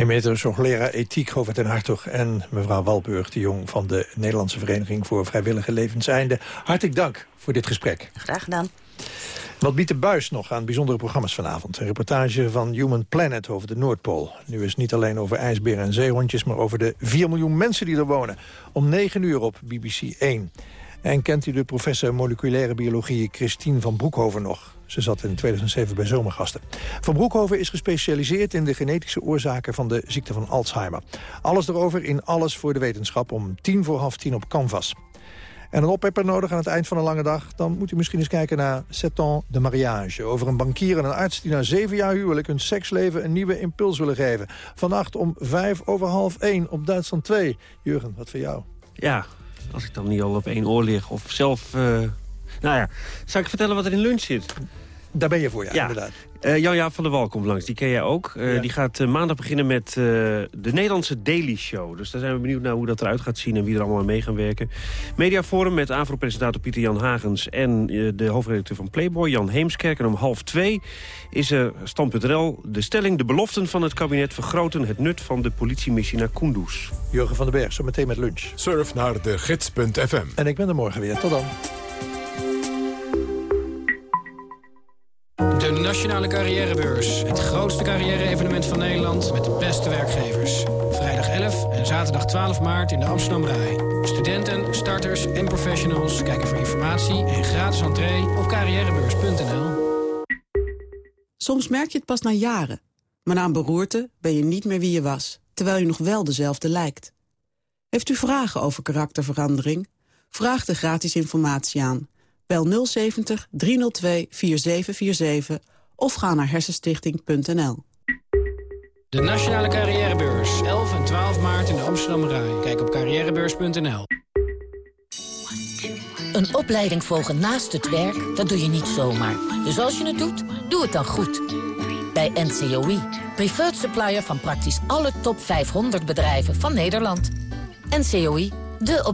Emeritus hoogleraar ethiek Govert en Hartog... en mevrouw Walburg de Jong van de Nederlandse Vereniging... voor Vrijwillige Levenseinde. Hartelijk dank voor dit gesprek. Graag gedaan. Wat biedt de buis nog aan bijzondere programma's vanavond? Een reportage van Human Planet over de Noordpool. Nu is het niet alleen over ijsberen en zeehondjes... maar over de 4 miljoen mensen die er wonen. Om 9 uur op BBC 1. En kent u de professor moleculaire biologie Christine van Broekhoven nog? Ze zat in 2007 bij Zomergasten. Van Broekhoven is gespecialiseerd in de genetische oorzaken van de ziekte van Alzheimer. Alles erover in Alles voor de Wetenschap om tien voor half tien op Canvas. en een oppepper nodig aan het eind van een lange dag... dan moet u misschien eens kijken naar Sept ans de mariage. Over een bankier en een arts die na zeven jaar huwelijk... hun seksleven een nieuwe impuls willen geven. Vannacht om vijf over half één op Duitsland 2. Jurgen, wat voor jou? Ja, als ik dan niet al op één oor lig of zelf... Uh... Nou ja, zal ik vertellen wat er in lunch zit? Daar ben je voor, ja, inderdaad. Uh, Jan-Jaap van der Wal komt langs, die ken jij ook. Uh, Die gaat uh, maandag beginnen met de Nederlandse Daily Show. Dus daar zijn we benieuwd naar hoe dat eruit gaat zien... en wie er allemaal aan mee gaan werken. Mediaforum met AVRO-presentator Pieter-Jan Hagens... en de hoofdredacteur van Playboy, Jan Heemskerk. En om half twee is er stand.nl de stelling... de beloften van het kabinet vergroten het nut van de politiemissie naar Kunduz. Jurgen van den Berg, zo meteen met lunch. Surf naar de gids.fm. En ik ben er morgen weer. Tot dan. De Nationale Carrièrebeurs. Het grootste carrière-evenement van Nederland met de beste werkgevers. Vrijdag 11 en zaterdag 12 maart in de Amsterdam Rai. Studenten, starters en professionals kijken voor informatie en gratis entree op carrièrebeurs.nl. Soms merk je het pas na jaren. Maar na een beroerte ben je niet meer wie je was, terwijl je nog wel dezelfde lijkt. Heeft u vragen over karakterverandering? Vraag de gratis informatie aan. Bel 070 302 4747 of ga naar hersenstichting.nl. De Nationale Carrièrebeurs, 11 en 12 maart in de Amsterdam Rai. Kijk op carrièrebeurs.nl. Een opleiding volgen naast het werk, dat doe je niet zomaar. Dus als je het doet, doe het dan goed. Bij NCOI, preferred supplier van praktisch alle top 500 bedrijven van Nederland. NCOI, de op